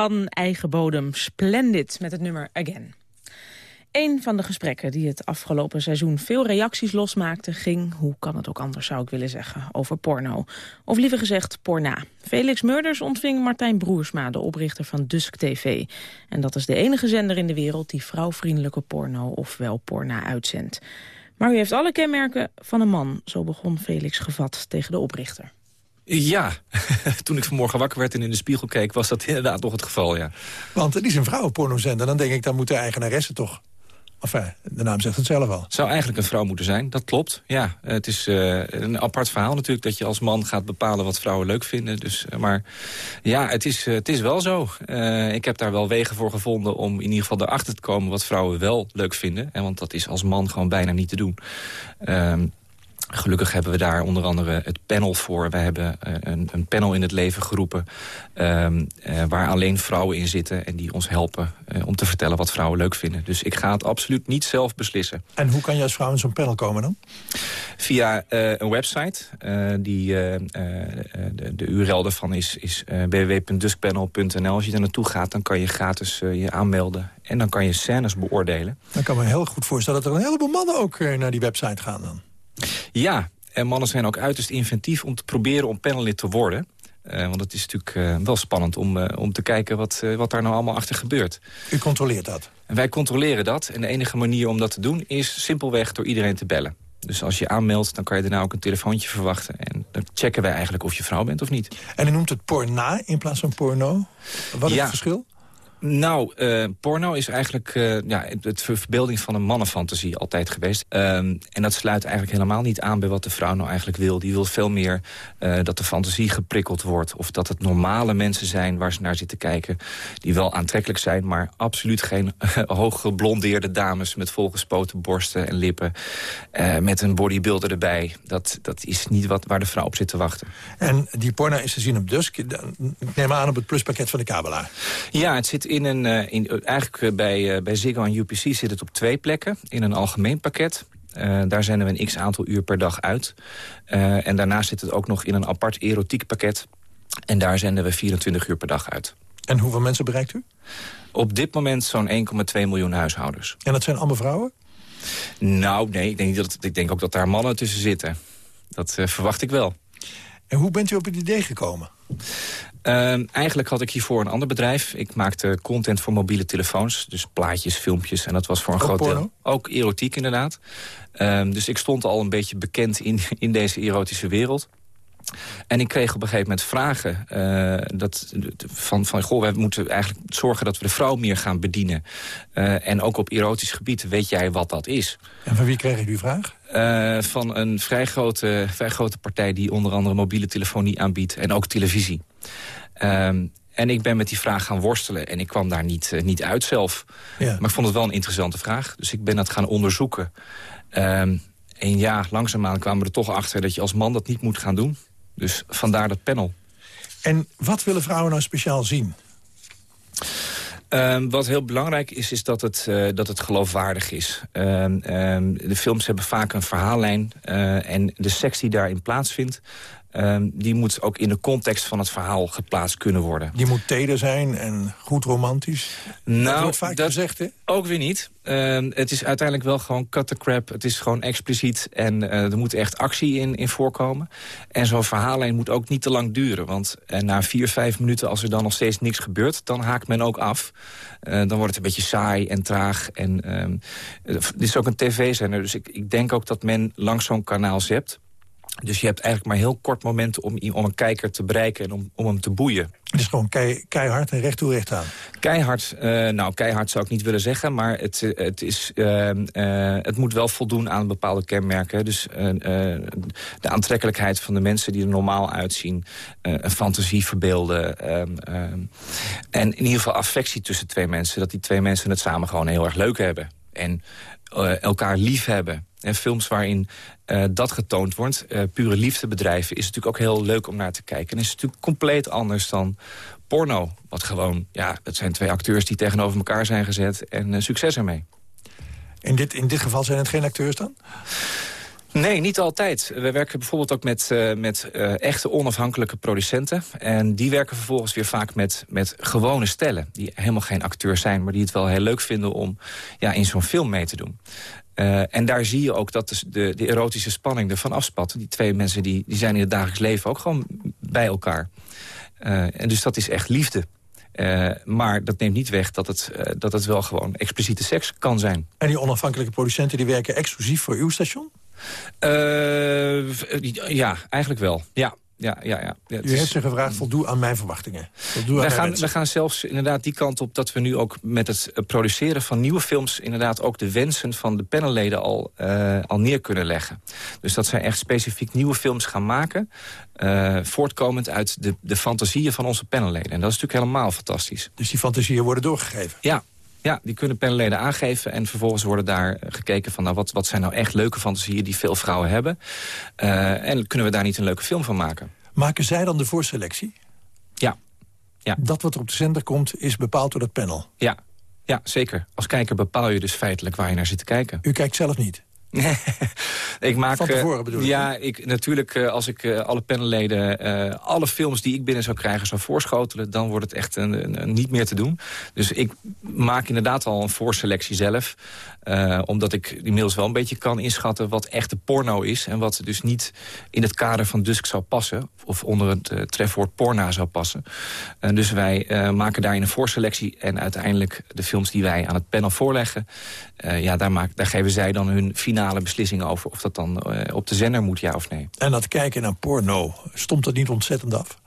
Van eigen bodem, Splendid, met het nummer Again. Een van de gesprekken die het afgelopen seizoen veel reacties losmaakte... ging, hoe kan het ook anders zou ik willen zeggen, over porno. Of liever gezegd porna. Felix Murders ontving Martijn Broersma, de oprichter van Dusk TV. En dat is de enige zender in de wereld die vrouwvriendelijke porno... ofwel porna uitzendt. Maar u heeft alle kenmerken van een man, zo begon Felix gevat tegen de oprichter. Ja, toen ik vanmorgen wakker werd en in de spiegel keek... was dat inderdaad toch het geval, ja. Want het is een vrouwenpornozender. Dan denk ik, dan moet de eigenaresse toch... Enfin, de naam zegt het zelf al. Zou eigenlijk een vrouw moeten zijn, dat klopt. Ja, het is eh, een apart verhaal natuurlijk dat je als man gaat bepalen wat vrouwen leuk vinden. Dus, eh, maar ja, het is, eh, het is wel zo. Ik heb daar wel wegen voor gevonden om in ieder geval erachter te komen wat vrouwen wel leuk vinden. En want dat is als man gewoon bijna niet te doen. Ehm, Gelukkig hebben we daar onder andere het panel voor. Wij hebben eh, een, een panel in het leven geroepen... ehm, eh, waar alleen vrouwen in zitten en die ons helpen eh, om te vertellen wat vrouwen leuk vinden. Dus ik ga het absoluut niet zelf beslissen. En hoe kan je als vrouw in zo'n panel komen dan? Via een website. die, de, de URL daarvan is, is www.duskpanel.nl. Als je daar naartoe gaat, dan kan je gratis je aanmelden. En dan kan je scènes beoordelen. Dan kan me heel goed voorstellen dat er een heleboel mannen ook naar die website gaan dan. Ja, en mannen zijn ook uiterst inventief om te proberen om panellid te worden. Eh, want het is natuurlijk eh, wel spannend om, eh, om te kijken wat, wat daar nou allemaal achter gebeurt. U controleert dat? En wij controleren dat. En de enige manier om dat te doen is simpelweg door iedereen te bellen. Dus als je aanmeldt, dan kan je daarna ook een telefoontje verwachten. En dan checken wij eigenlijk of je vrouw bent of niet. En u noemt het porna in plaats van porno. Wat is Ja. het verschil? Nou, uh, porno is eigenlijk uh, ja, het verbeelding van een mannenfantasie altijd geweest. Um, en dat sluit eigenlijk helemaal niet aan bij wat de vrouw nou eigenlijk wil. Die wil veel meer uh, dat de fantasie geprikkeld wordt. Of dat het normale mensen zijn waar ze naar zitten kijken. Die wel aantrekkelijk zijn, maar absoluut geen hooggeblondeerde dames... met volgespoten borsten en lippen. met een bodybuilder erbij. Dat, dat is niet wat, waar de vrouw op zit te wachten. En die porno is te zien op Dusk. Ik neem aan op het pluspakket van de kabelaar. Ja, het zit in een, uh, in, eigenlijk uh, bij, uh, bij Ziggo en UPC zit het op twee plekken. In een algemeen pakket. daar zenden we een x-aantal uur per dag uit. en daarnaast zit het ook nog in een apart erotiek pakket. En daar zenden we 24 uur per dag uit. En hoeveel mensen bereikt u? Op dit moment zo'n 1,2 miljoen huishoudens. En dat zijn allemaal vrouwen? Nou, nee, ik denk, dat, ik denk ook dat daar mannen tussen zitten. Dat verwacht ik wel. En hoe bent u op het idee gekomen? Uh, eigenlijk had ik hiervoor een ander bedrijf. Ik maakte content voor mobiele telefoons. Dus plaatjes, filmpjes. En dat was voor een ook groot porno? deel. Ook erotiek inderdaad. Um, dus ik stond al een beetje bekend in, in deze erotische wereld. En ik kreeg op een gegeven moment vragen uh, dat, van, van... goh, we moeten eigenlijk zorgen dat we de vrouw meer gaan bedienen. Uh, en ook op erotisch gebied weet jij wat dat is. En van wie kreeg ik die vraag? Uh, van een vrij grote, vrij grote partij die onder andere mobiele telefonie aanbiedt. En ook televisie. Um, en ik ben met die vraag gaan worstelen en ik kwam daar niet, niet uit zelf. Ja. Maar ik vond het wel een interessante vraag. Dus ik ben dat gaan onderzoeken. Um, en ja, langzaamaan kwamen we er toch achter dat je als man dat niet moet gaan doen. Dus vandaar dat panel. En wat willen vrouwen nou speciaal zien? Um, wat heel belangrijk is, is dat het, uh, dat het geloofwaardig is. Um, um, de films hebben vaak een verhaallijn. Uh, en de seks die daarin plaatsvindt... Um, die moet ook in de context van het verhaal geplaatst kunnen worden. Die moet teder zijn en goed romantisch. Nou, dat wordt vaak dat gezegd, hè? Ook weer niet. Uh, het is uiteindelijk wel gewoon cut the crap. Het is gewoon expliciet en uh, er moet echt actie in, in voorkomen. En zo'n verhaallijn moet ook niet te lang duren. Want uh, na vier, vijf minuten, als er dan nog steeds niks gebeurt... dan haakt men ook af. dan wordt het een beetje saai en traag. En, dit is ook een tv-zender, dus ik, ik denk ook dat men langs zo'n kanaal zept. Dus je hebt eigenlijk maar heel kort moment om, om een kijker te bereiken en om, om hem te boeien. Het is gewoon kei, keihard en recht toe recht aan. Keihard, uh, nou keihard zou ik niet willen zeggen, maar het, het, is, uh, uh, het moet wel voldoen aan bepaalde kenmerken. Dus de aantrekkelijkheid van de mensen die er normaal uitzien, een fantasie verbeelden. en in ieder geval affectie tussen twee mensen, dat die twee mensen het samen gewoon heel erg leuk hebben. En elkaar lief hebben. En films waarin uh, dat getoond wordt, uh, pure liefdebedrijven... is natuurlijk ook heel leuk om naar te kijken. En is natuurlijk compleet anders dan porno. Wat gewoon, ja, het zijn twee acteurs die tegenover elkaar zijn gezet... en uh, succes ermee. In dit, in dit geval zijn het geen acteurs dan? Nee, niet altijd. We werken bijvoorbeeld ook met, uh, met uh, echte onafhankelijke producenten. En die werken vervolgens weer vaak met, met gewone stellen. Die helemaal geen acteurs zijn, maar die het wel heel leuk vinden... om ja, in zo'n film mee te doen. Uh, en daar zie je ook dat de, de, erotische spanning ervan afspat. Die twee mensen die, die zijn in het dagelijks leven ook gewoon bij elkaar. En dus dat is echt liefde. Maar dat neemt niet weg dat het, uh, dat het wel gewoon expliciete seks kan zijn. En die onafhankelijke producenten die werken exclusief voor uw station? Uh, ja, eigenlijk wel. Ja, ja, ja, ja. ja U heeft ze gevraagd, voldoe aan mijn verwachtingen. Voldoe we, gaan, we gaan zelfs inderdaad die kant op dat we nu ook met het produceren van nieuwe films... inderdaad ook de wensen van de panelleden al, uh, al neer kunnen leggen. Dus dat zij echt specifiek nieuwe films gaan maken... Uh, voortkomend uit de, de fantasieën van onze panelleden. En dat is natuurlijk helemaal fantastisch. Dus die fantasieën worden doorgegeven? Ja, ja, die kunnen panelleden aangeven en vervolgens worden daar gekeken van... nou, wat, wat zijn nou echt leuke fantasieën die veel vrouwen hebben. Uh, en kunnen we daar niet een leuke film van maken. Maken zij dan de voorselectie? Ja. ja. Dat wat er op de zender komt is bepaald door dat panel? Ja, ja zeker. Als kijker bepaal je dus feitelijk waar je naar zit te kijken. U kijkt zelf niet? ik maak, Van tevoren bedoel Ja, ik, natuurlijk uh, als ik uh, alle panelleden... alle films die ik binnen zou krijgen zou voorschotelen... dan wordt het echt een, een, een niet meer te doen. Dus ik maak inderdaad al een voorselectie zelf. Omdat ik inmiddels wel een beetje kan inschatten... wat echte porno is... en wat dus niet in het kader van Dusk zou passen... of onder het trefwoord porna zou passen. dus wij maken daarin een voorselectie... en uiteindelijk de films die wij aan het panel voorleggen... ja, daar, maak, daar geven zij dan hun finale beslissingen over of dat dan uh, op de zender moet, ja of nee. En dat kijken naar porno, stomt dat niet ontzettend af?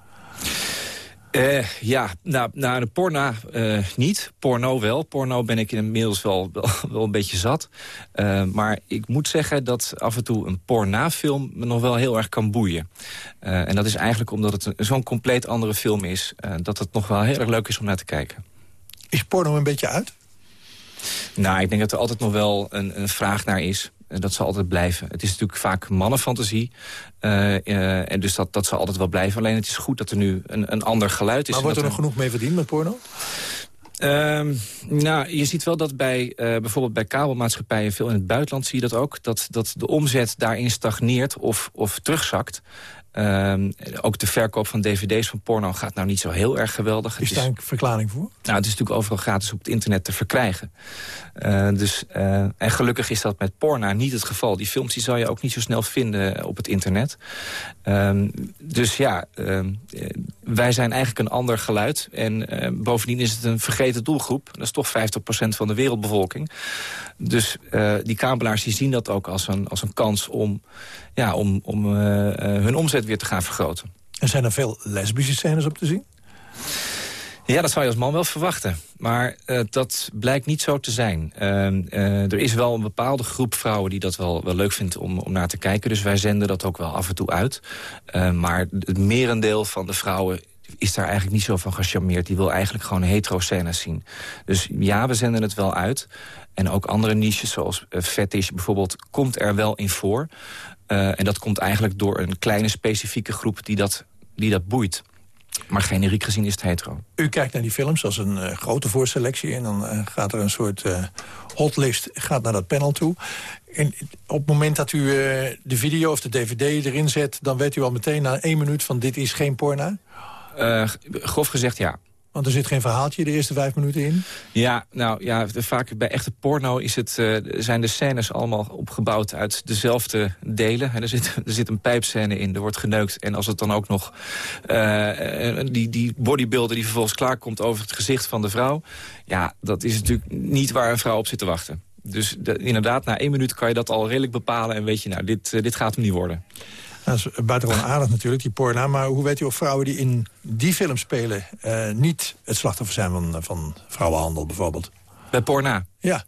Uh, ja, nou, nou de porna uh, niet. Porno wel. Porno ben ik inmiddels wel, wel, wel een beetje zat. Uh, maar ik moet zeggen dat af en toe een pornafilm me nog wel heel erg kan boeien. en dat is eigenlijk omdat het zo'n compleet andere film is... dat het nog wel heel erg leuk is om naar te kijken. Is porno een beetje uit? Nou, ik denk dat er altijd nog wel een, een vraag naar is. Dat zal altijd blijven. Het is natuurlijk vaak mannenfantasie. Uh, uh, en dus dat, dat zal altijd wel blijven. Alleen het is goed dat er nu een, een ander geluid is. Maar wordt er nog genoeg mee verdiend met porno? Uh, nou, je ziet wel dat bij uh, bijvoorbeeld bij kabelmaatschappijen, veel in het buitenland zie je dat ook, dat, dat de omzet daarin stagneert of, of terugzakt. Uh, ook de verkoop van dvd's van porno gaat nou niet zo heel erg geweldig. Is daar een verklaring voor? Nou, het is natuurlijk overal gratis op het internet te verkrijgen. Uh, dus, uh, en gelukkig is dat met porno niet het geval. Die films die zal je ook niet zo snel vinden op het internet. Uh, dus ja, ehm, wij zijn eigenlijk een ander geluid. En eh, bovendien is het een vergeten doelgroep. Dat is toch 50% van de wereldbevolking. Dus uh, die kabelaars die zien dat ook als een, als een kans om, ja, om, om uh, hun omzet weer te gaan vergroten. En zijn er veel lesbische scènes op te zien? Ja, dat zou je als man wel verwachten. Maar uh, dat blijkt niet zo te zijn. Uh, uh, er is wel een bepaalde groep vrouwen die dat wel, wel leuk vindt om, om naar te kijken. Dus wij zenden dat ook wel af en toe uit. maar het merendeel van de vrouwen is daar eigenlijk niet zo van gecharmeerd. Die wil eigenlijk gewoon hetero-scènes zien. Dus ja, we zenden het wel uit. En ook andere niches, zoals fetish bijvoorbeeld, komt er wel in voor. en dat komt eigenlijk door een kleine specifieke groep die dat, die dat boeit. Maar generiek gezien is het hetero. U kijkt naar die films als een uh, grote voorselectie... en dan uh, gaat er een soort uh, hotlist gaat naar dat panel toe. En op het moment dat u de video of de dvd erin zet... dan weet u al meteen na één minuut van dit is geen porno? grof gezegd ja. Want er zit geen verhaaltje de eerste vijf minuten in? Ja, nou ja, vaak bij echte porno is het, uh, zijn de scènes allemaal opgebouwd uit dezelfde delen. En er, zit, er zit een pijpscène in, er wordt geneukt. En als het dan ook nog uh, die, die bodybuilder die vervolgens klaarkomt over het gezicht van de vrouw. Ja, dat is natuurlijk niet waar een vrouw op zit te wachten. Dus de, inderdaad, na één minuut kan je dat al redelijk bepalen. En weet je, nou, dit, dit gaat hem niet worden. Dat is buitengewoon aardig natuurlijk, die porno. Maar hoe weet u of vrouwen die in die film spelen... Uh, niet het slachtoffer zijn van, van vrouwenhandel bijvoorbeeld? Bij porna? Ja.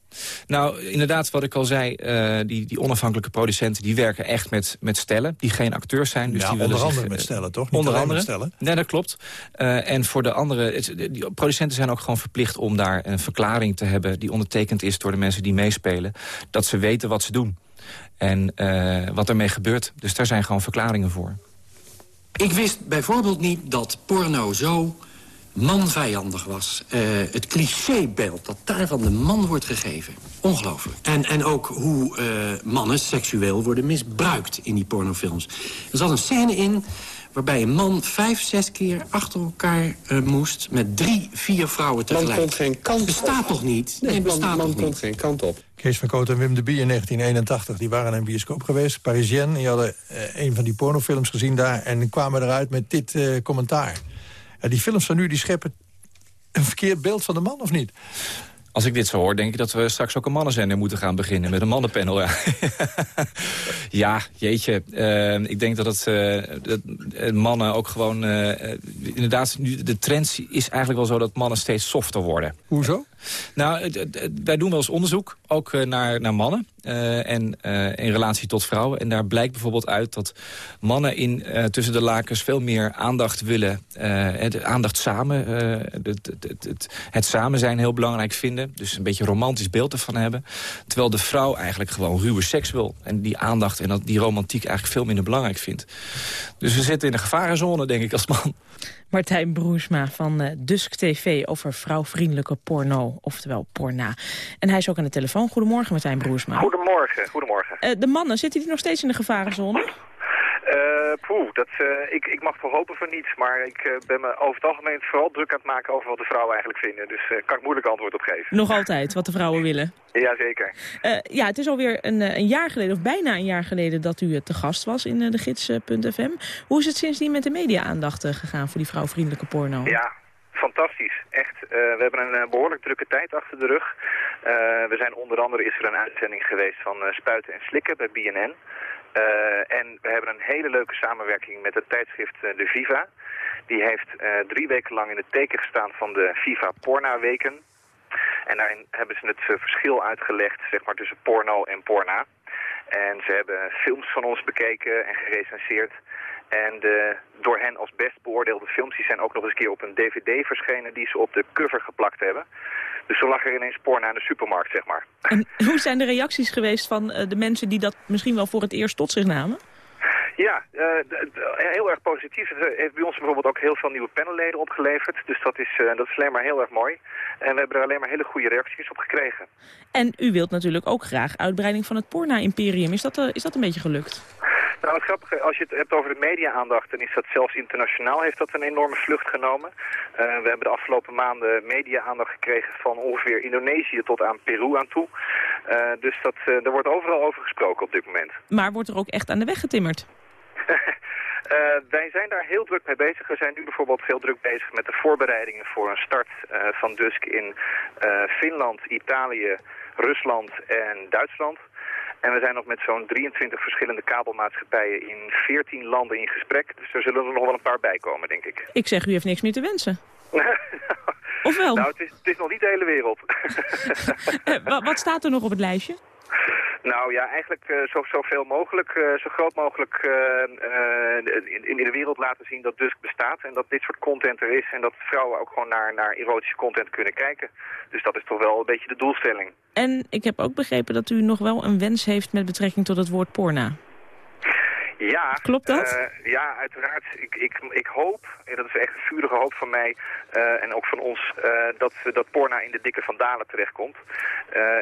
Nou, inderdaad, wat ik al zei, uh, die, die onafhankelijke producenten... die werken echt met, met stellen, die geen acteurs zijn. Dus ja, die onder andere zich, met stellen, toch? Niet onder andere. stellen. Nee, dat klopt. Uh, en voor de andere... Het, die producenten zijn ook gewoon verplicht om daar een verklaring te hebben... die ondertekend is door de mensen die meespelen. Dat ze weten wat ze doen. En uh, wat ermee gebeurt. Dus daar zijn gewoon verklaringen voor. Ik wist bijvoorbeeld niet dat porno zo manvijandig was. Uh, het clichébeeld dat daarvan de man wordt gegeven. Ongelooflijk. En, en ook hoe uh, mannen seksueel worden misbruikt in die pornofilms. Er zat een scène in waarbij een man vijf, zes keer achter elkaar uh, moest... met drie, vier vrouwen tegelijk. Man komt geen kant bestaat op. toch niet? Nee, nee man, bestaat man toch komt niet? geen kant op. Kees van Koot en Wim de Bie in 1981, die waren in een bioscoop geweest. Parisienne, die hadden uh, een van die pornofilms gezien daar... en kwamen eruit met dit uh, commentaar. Uh, die films van nu, die scheppen een verkeerd beeld van de man, of niet? Als ik dit zo hoor, denk ik dat we straks ook een mannenzender moeten gaan beginnen. Met een mannenpanel, ja. ja, jeetje. Uh, ik denk dat het uh, dat mannen ook gewoon... Uh, inderdaad, nu, de trend is eigenlijk wel zo dat mannen steeds softer worden. Hoezo? Nou, wij doen wel eens onderzoek, ook naar, naar mannen. Uh, en uh, in relatie tot vrouwen. En daar blijkt bijvoorbeeld uit dat mannen in, tussen de lakens veel meer aandacht willen. het, aandacht samen, het, het, het, samen zijn heel belangrijk vinden. Dus een beetje romantisch beeld ervan hebben. Terwijl de vrouw eigenlijk gewoon ruwe seks wil. En die aandacht en dat, die romantiek eigenlijk veel minder belangrijk vindt. Dus we zitten in een gevarenzone, denk ik, als man. Martijn Broersma van uh, Dusk TV over vrouwvriendelijke porno, oftewel porna. En hij is ook aan de telefoon. Goedemorgen Martijn Broersma. Goedemorgen, goedemorgen. Uh, de mannen, zitten die nog steeds in de gevarenzone? Uh, poeh, dat, uh, ik, ik mag toch hopen van niet, maar ik uh, ben me over het algemeen vooral druk aan het maken over wat de vrouwen eigenlijk vinden. Dus daar kan ik moeilijk antwoord op geven. Nog altijd, wat de vrouwen willen? Jazeker. ja, het is alweer een, een jaar geleden, of bijna een jaar geleden, dat u te gast was in de gids.fm. Hoe is het sindsdien met de media-aandacht gegaan voor die vrouwvriendelijke porno? Ja, fantastisch. Echt, uh, we hebben een uh, behoorlijk drukke tijd achter de rug. Uh, we zijn onder andere, is er een uitzending geweest van Spuiten en Slikken bij BNN. Eh, en we hebben een hele leuke samenwerking met het tijdschrift eh, De Viva. Die heeft eh, drie weken lang in het teken gestaan van de Viva Porna Weken. En daarin hebben ze het verschil uitgelegd zeg maar, tussen porno en porna. En ze hebben films van ons bekeken en gerecenseerd. En de door hen als best beoordeelde films die zijn ook nog eens een keer op een dvd verschenen die ze op de cover geplakt hebben. Dus zo lag er ineens porno aan de supermarkt, zeg maar. En hoe zijn de reacties geweest van eh, de mensen die dat misschien wel voor het eerst tot zich namen? Ja, eh, heel erg positief. Het heeft bij ons bijvoorbeeld ook heel veel nieuwe panelleden opgeleverd. Dus dat is, eh, dat is alleen maar heel erg mooi. En we hebben er alleen maar hele goede reacties op gekregen. En u wilt natuurlijk ook graag uitbreiding van het porna-imperium. Is, dat, eh, is dat een beetje gelukt? Nou, het grappige, als je het hebt over de media-aandacht, dan is dat zelfs internationaal heeft dat een enorme vlucht genomen. Eh, we hebben de afgelopen maanden media-aandacht gekregen van ongeveer Indonesië tot aan Peru aan toe. Eh, dus dat, eh, er wordt overal over gesproken op dit moment. Maar wordt er ook echt aan de weg getimmerd? Wij zijn daar heel druk mee bezig. We zijn nu bijvoorbeeld heel druk bezig met de voorbereidingen voor een start van Dusk in Finland, Italië, Rusland en Duitsland. En we zijn nog met zo'n 23 verschillende kabelmaatschappijen in 14 landen in gesprek. Dus er zullen er nog wel een paar bij komen, denk ik. Ik zeg, u heeft niks meer te wensen. of wel? Nou, het is, het is nog niet de hele wereld. Eh, wa- wat staat er nog op het lijstje? Nou ja, eigenlijk eh, zo, zoveel mogelijk, eh, zo groot mogelijk eh, in, in de wereld laten zien dat Dusk bestaat. En dat dit soort content er is. En dat vrouwen ook gewoon naar, naar erotische content kunnen kijken. Dus dat is toch wel een beetje de doelstelling. En ik heb ook begrepen dat u nog wel een wens heeft met betrekking tot het woord porna. Ja. Klopt dat? eh, ja, uiteraard. Ik, ik, ik hoop, en dat is echt een vurige hoop van mij eh, en ook van ons, eh, dat, dat porna in de dikke vandalen terechtkomt.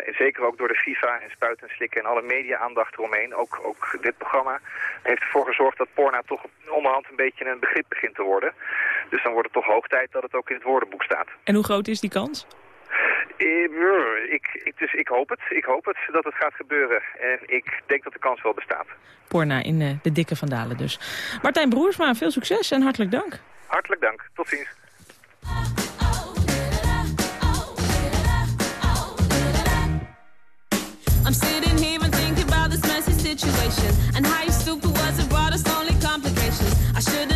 En zeker ook door de FIFA en Spuiten en Slikken en alle media-aandacht eromheen. Ook, ook dit programma heeft ervoor gezorgd dat porna toch onderhand een beetje een begrip begint te worden. Dus dan wordt het toch hoog tijd dat het ook in het woordenboek staat. En hoe groot is die kans? Eh, Ik, ik, dus ik hoop het. Ik hoop het dat het gaat gebeuren. En ik denk dat de kans wel bestaat. Porna in eh, de dikke vandalen dus. Martijn Broersma, veel succes en hartelijk dank. Hartelijk dank. Tot ziens. I'm sitting here and thinking about this messy situation and how you stupid was and brought us only complications. I should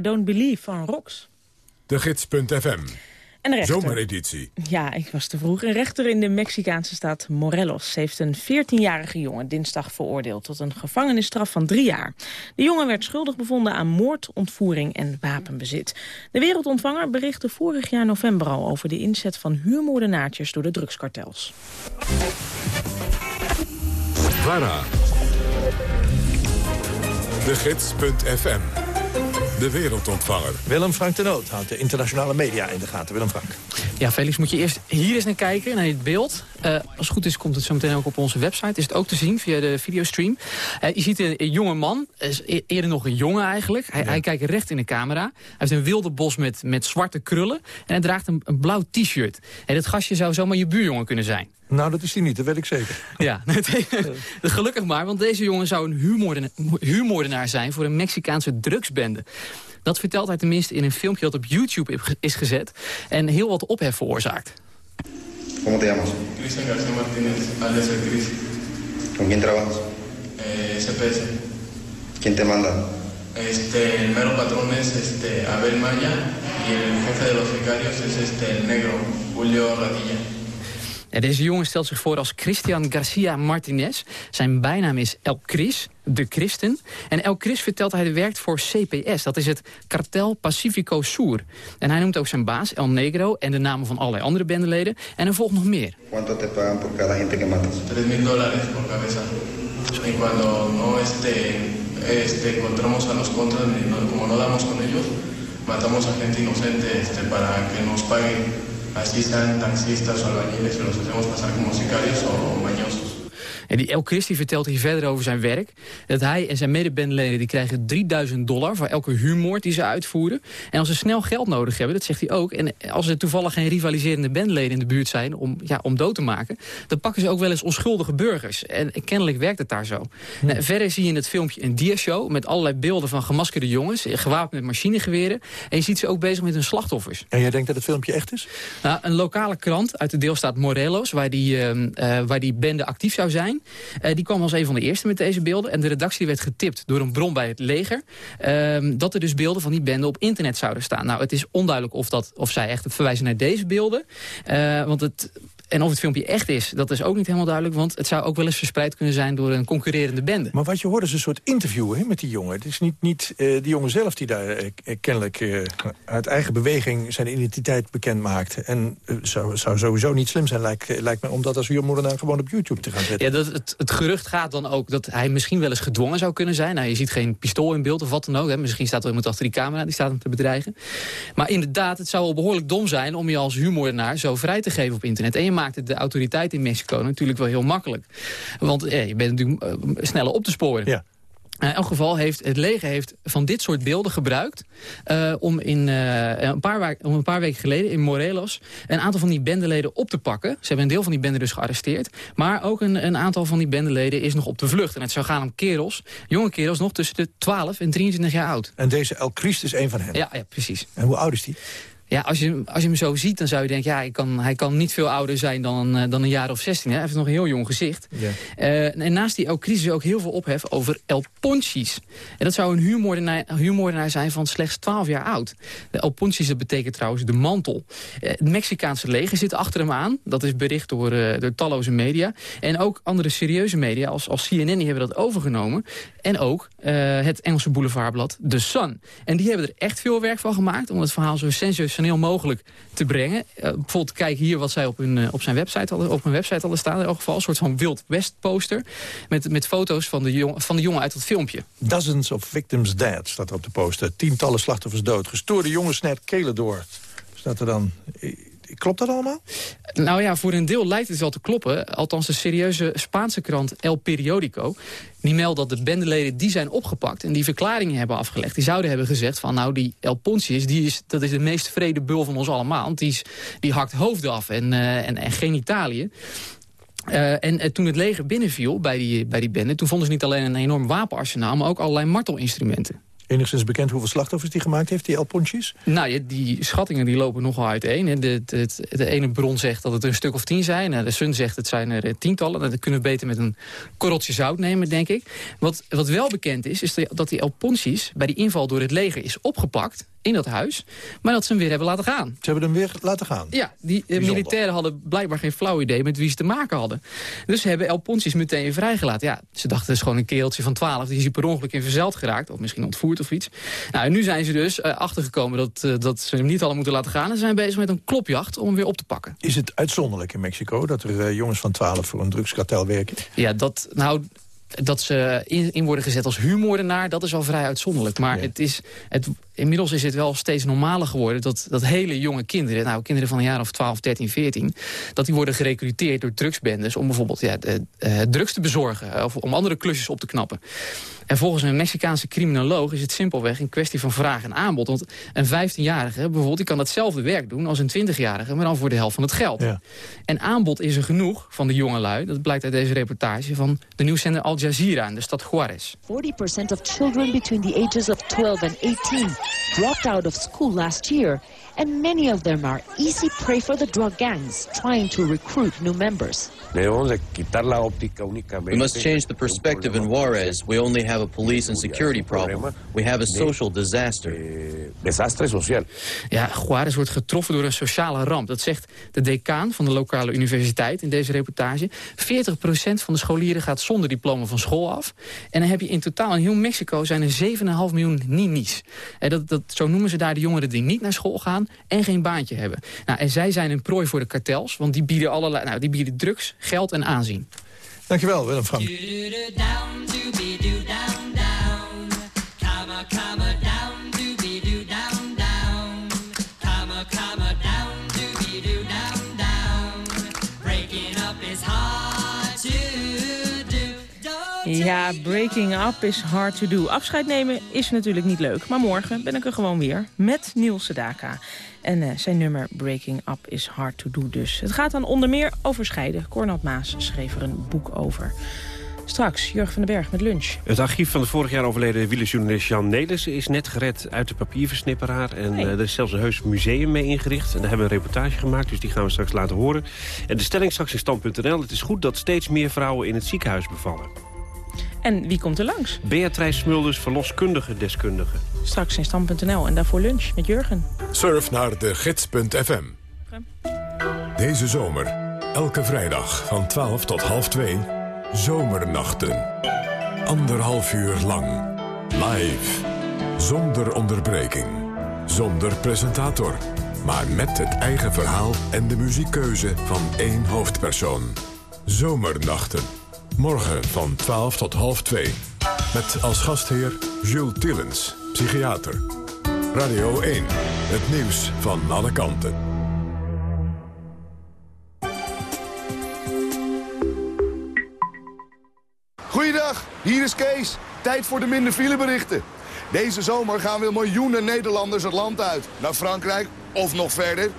I Don't Believe van Rox. De Gids.fm. En de rechter. Zomereditie. Ja, ik was te vroeg. Een rechter in de Mexicaanse staat Morelos heeft een 14-jarige jongen dinsdag veroordeeld tot een gevangenisstraf van drie jaar. De jongen werd schuldig bevonden aan moord, ontvoering en wapenbezit. De Wereldontvanger berichtte vorig jaar november al over de inzet van huurmoordenaartjes door de drugskartels. VARA. De Gids.fm. De wereldontvanger. Willem Frank de Noot houdt de internationale media in de gaten. Willem Frank. Ja, Felix, moet je eerst hier eens naar kijken, naar dit beeld. Eh, als het goed is, komt het zo meteen ook op onze website. Is het ook te zien via de videostream. Uh, je ziet een, een, jonge man, is e- eerder nog een jongen eigenlijk. Hij, hij, kijkt recht in de camera. Hij heeft een wilde bos met, met zwarte krullen. En hij draagt een, een blauw t-shirt. En dit gastje zou zomaar je buurjongen kunnen zijn. Nou, dat is hij niet, dat weet ik zeker. Ja, gelukkig maar, want deze jongen zou een huurmoordenaar, huurmoordenaar zijn... voor een Mexicaanse drugsbende. Dat vertelt hij tenminste in een filmpje dat op YouTube is gezet... en heel wat ophef veroorzaakt. ¿Cómo te llamas? Cristian García Martínez, alias El Cris. ¿Con quién trabajas? Eh, SPS. ¿Quién te manda? Este, el mero patrón es este, Abel Maya y el jefe de los sicarios es este, el negro, Julio Radilla. Ja, deze jongen stelt zich voor als Christian Garcia Martinez. Zijn bijnaam is El Cris, de christen. En El Cris vertelt hij werkt voor CPS. Dat is het Cartel Pacifico Sur. En hij noemt ook zijn baas, El Negro... en de namen van allerlei andere bendeleden. En er volgt nog meer. ¿Cuánto te pagan por cada gente que matas? 3 mil dólares por cabeza. Y cuando no este, este, encontramos a los contras, no, como no damos con ellos, matamos a gente inocente este, para que nos paguen. Así sean taxistas o albañiles, los hacemos pasar como sicarios o mañosos. En die El Christi vertelt hier verder over zijn werk. Dat hij en zijn medebendeleden die krijgen 3000 dollar voor elke huurmoord die ze uitvoeren. En als ze snel geld nodig hebben, dat zegt hij ook. En als er toevallig geen rivaliserende bendeleden in de buurt zijn om, ja, om dood te maken. Dan pakken ze ook wel eens onschuldige burgers. En kennelijk werkt het daar zo. Nou, verder zie je in het filmpje een diashow met allerlei beelden van gemaskerde jongens. Gewapend met machinegeweren. En je ziet ze ook bezig met hun slachtoffers. En jij denkt dat het filmpje echt is? Nou, een lokale krant uit de deelstaat Morelos, waar die, uh, uh, waar die bende actief zou zijn. Uh, die kwam als een van de eerste met deze beelden. En de redactie werd getipt door een bron bij het leger... Uh, dat er dus beelden van die bende op internet zouden staan. Nou, het is onduidelijk of, dat, of zij echt verwijzen naar deze beelden. Uh, want het en of het filmpje echt is, dat is ook niet helemaal duidelijk... want het zou ook wel eens verspreid kunnen zijn door een concurrerende bende. Maar wat je hoort is een soort interview hè, met die jongen. Het is niet, niet uh, die jongen zelf die daar uh, kennelijk uh, uit eigen beweging... zijn identiteit bekend maakt. En zou, zou sowieso niet slim zijn, lijkt, lijkt me... om dat als huurmoordenaar gewoon op YouTube te gaan zetten. Ja, dat, het, het gerucht gaat dan ook dat hij misschien wel eens gedwongen zou kunnen zijn. Nou, je ziet geen pistool in beeld of wat dan ook. Hè. Misschien staat er iemand achter die camera, die staat hem te bedreigen. Maar inderdaad, het zou wel behoorlijk dom zijn... om je als huurmoordenaar zo vrij te geven op internet. En je maakt het de autoriteit in Mexico natuurlijk wel heel makkelijk. Want ja, je bent natuurlijk uh, sneller op te sporen. Ja. In elk geval heeft het leger heeft van dit soort beelden gebruikt... Uh, om, in, uh, een paar om een paar weken geleden in Morelos... een aantal van die bendeleden op te pakken. Ze hebben een deel van die bende dus gearresteerd. Maar ook een, een aantal van die bendeleden is nog op de vlucht. En het zou gaan om kerels, jonge kerels... nog tussen de 12 en 23 jaar oud. En deze El Christ is een van hen? Ja, ja precies. En hoe oud is die? Ja, als je, als je hem zo ziet, dan zou je denken... ja, hij kan, hij kan niet veel ouder zijn dan, uh, dan een jaar of 16. Hè? Hij heeft nog een heel jong gezicht. Uh, en naast die El Crisis ook heel veel ophef over El Ponchis. En dat zou een huurmoordenaar, huurmoordenaar zijn van slechts 12 jaar oud. De El Ponchis, dat betekent trouwens de mantel. Uh, het Mexicaanse leger zit achter hem aan. Dat is bericht door, door talloze media. En ook andere serieuze media als, als CNN die hebben dat overgenomen. En ook het Engelse boulevardblad The Sun. En die hebben er echt veel werk van gemaakt... om het verhaal zo mogelijk te brengen. Uh, bijvoorbeeld kijk hier wat zij op, hun, uh, op, zijn website hadden, op hun website hadden staan. In elk geval een soort van Wild West poster. Met, met foto's van de, jong, van de jongen uit het filmpje. Dozens of victims dead staat er op de poster. Tientallen slachtoffers dood. Gestoorde jongen snijdt kelen door. Staat er dan... Klopt dat allemaal? Nou ja, voor een deel lijkt het wel te kloppen. Althans, de serieuze Spaanse krant El Periodico... die meldt dat de bendeleden die zijn opgepakt... en die verklaringen hebben afgelegd. Die zouden hebben gezegd van... nou, die El Poncius, die is, dat is de meest vrede bul van ons allemaal. Want die, is, die hakt hoofden af en, uh, en, en geen Italië. Uh, en uh, toen het leger binnenviel bij die, bij die bende... toen vonden ze niet alleen een enorm wapenarsenaal... maar ook allerlei martelinstrumenten. Enigszins bekend hoeveel slachtoffers die gemaakt heeft, die El Ponchis? Nou, die schattingen die lopen nogal uiteen. hè. De, de, ene bron zegt dat het een stuk of tien zijn. De Sun zegt het zijn er eh, tientallen. Nou, Dat kunnen we beter met een korreltje zout nemen, denk ik. Wat, wat wel bekend is, is dat die El Ponchis bij die inval door het leger is opgepakt in dat huis. Maar dat ze hem weer hebben laten gaan. Ze hebben hem weer laten gaan? Ja, die eh, militairen hadden blijkbaar geen flauw idee met wie ze te maken hadden. Dus ze hebben El Ponchis meteen vrijgelaten. Ja, ze dachten het is gewoon een kereltje van 12. Die is hier per ongeluk in verzeild geraakt. Of misschien ontvoerd of iets. Nou, en nu zijn ze dus eh, achtergekomen dat, eh, dat ze hem niet hadden moeten laten gaan. En ze zijn bezig met een klopjacht om hem weer op te pakken. Is het uitzonderlijk in Mexico dat er jongens van 12 voor een drugskartel werken? Ja, dat, nou, dat ze in, worden gezet als huurmoordenaar, dat is wel vrij uitzonderlijk. Maar het is, het, inmiddels is het wel steeds normaler geworden... dat, dat hele jonge kinderen, nou kinderen van een jaar of 12, 13, 14... dat die worden gerecruiteerd door drugsbendes... om bijvoorbeeld ja, de, eh, drugs te bezorgen of om andere klusjes op te knappen. En volgens een Mexicaanse criminoloog is het simpelweg een kwestie van vraag en aanbod. Want een 15-jarige bijvoorbeeld, die kan datzelfde werk doen als een 20-jarige... maar dan voor de helft van het geld. En aanbod is er genoeg van de jongelui. Dat blijkt uit deze reportage van de nieuwszender Al Jazeera in de stad Juarez. 40% of children between the ages of 12 and 18 dropped out of school last year, and many of them are easy prey for the drug gangs trying to recruit new members. We must change the perspective in Juarez. We only have a police and security problem. We have a social disaster. Desastre social. Ja, Juarez wordt getroffen door een sociale ramp. Dat zegt de decaan van de lokale universiteit in deze reportage. 40% van de scholieren gaat zonder diploma van school af. En dan heb je in totaal in heel Mexico zijn er 7,5 miljoen ninis. En dat, dat, zo noemen ze daar de jongeren die niet naar school gaan en geen baantje hebben. Nou, en zij zijn een prooi voor de kartels, want die bieden, allerlei, nou, die bieden drugs, geld en aanzien. Dankjewel, Willem Frank. Ja, breaking up is hard to do. Afscheid nemen is natuurlijk niet leuk. Maar morgen ben ik er gewoon weer met Niels Sedaka. En eh, zijn nummer Breaking Up is hard to do dus. Het gaat dan onder meer over scheiden. Cornald Maas schreef er een boek over. Straks, Jurgen van den Berg met lunch. Het archief van de vorig jaar overleden wielerjournalist Jan Nelissen... is net gered uit de papierversnipperaar. En eh, er is zelfs een heus museum mee ingericht. En daar hebben we een reportage gemaakt, dus die gaan we straks laten horen. En de stelling straks in stand.nl. Het is goed dat steeds meer vrouwen in het ziekenhuis bevallen. En wie komt er langs? Beatrice Smulders, verloskundige deskundige. Straks in stand.nl en daarvoor lunch met Jurgen. Surf naar de gids.fm. Deze zomer, elke vrijdag van 12 tot half 2, zomernachten. Anderhalf uur lang. Live. Zonder onderbreking. Zonder presentator. Maar met het eigen verhaal en de muziekkeuze van één hoofdpersoon. Zomernachten. Morgen van 12 tot half 2. Met als gastheer Jules Tillens, psychiater. Radio 1. Het nieuws van alle kanten. Goeiedag, hier is Kees. Tijd voor de minder fileberichten. Deze zomer gaan weer miljoenen Nederlanders het land uit. Naar Frankrijk of nog verder.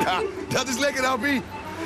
Ja, dat is lekker, Happy.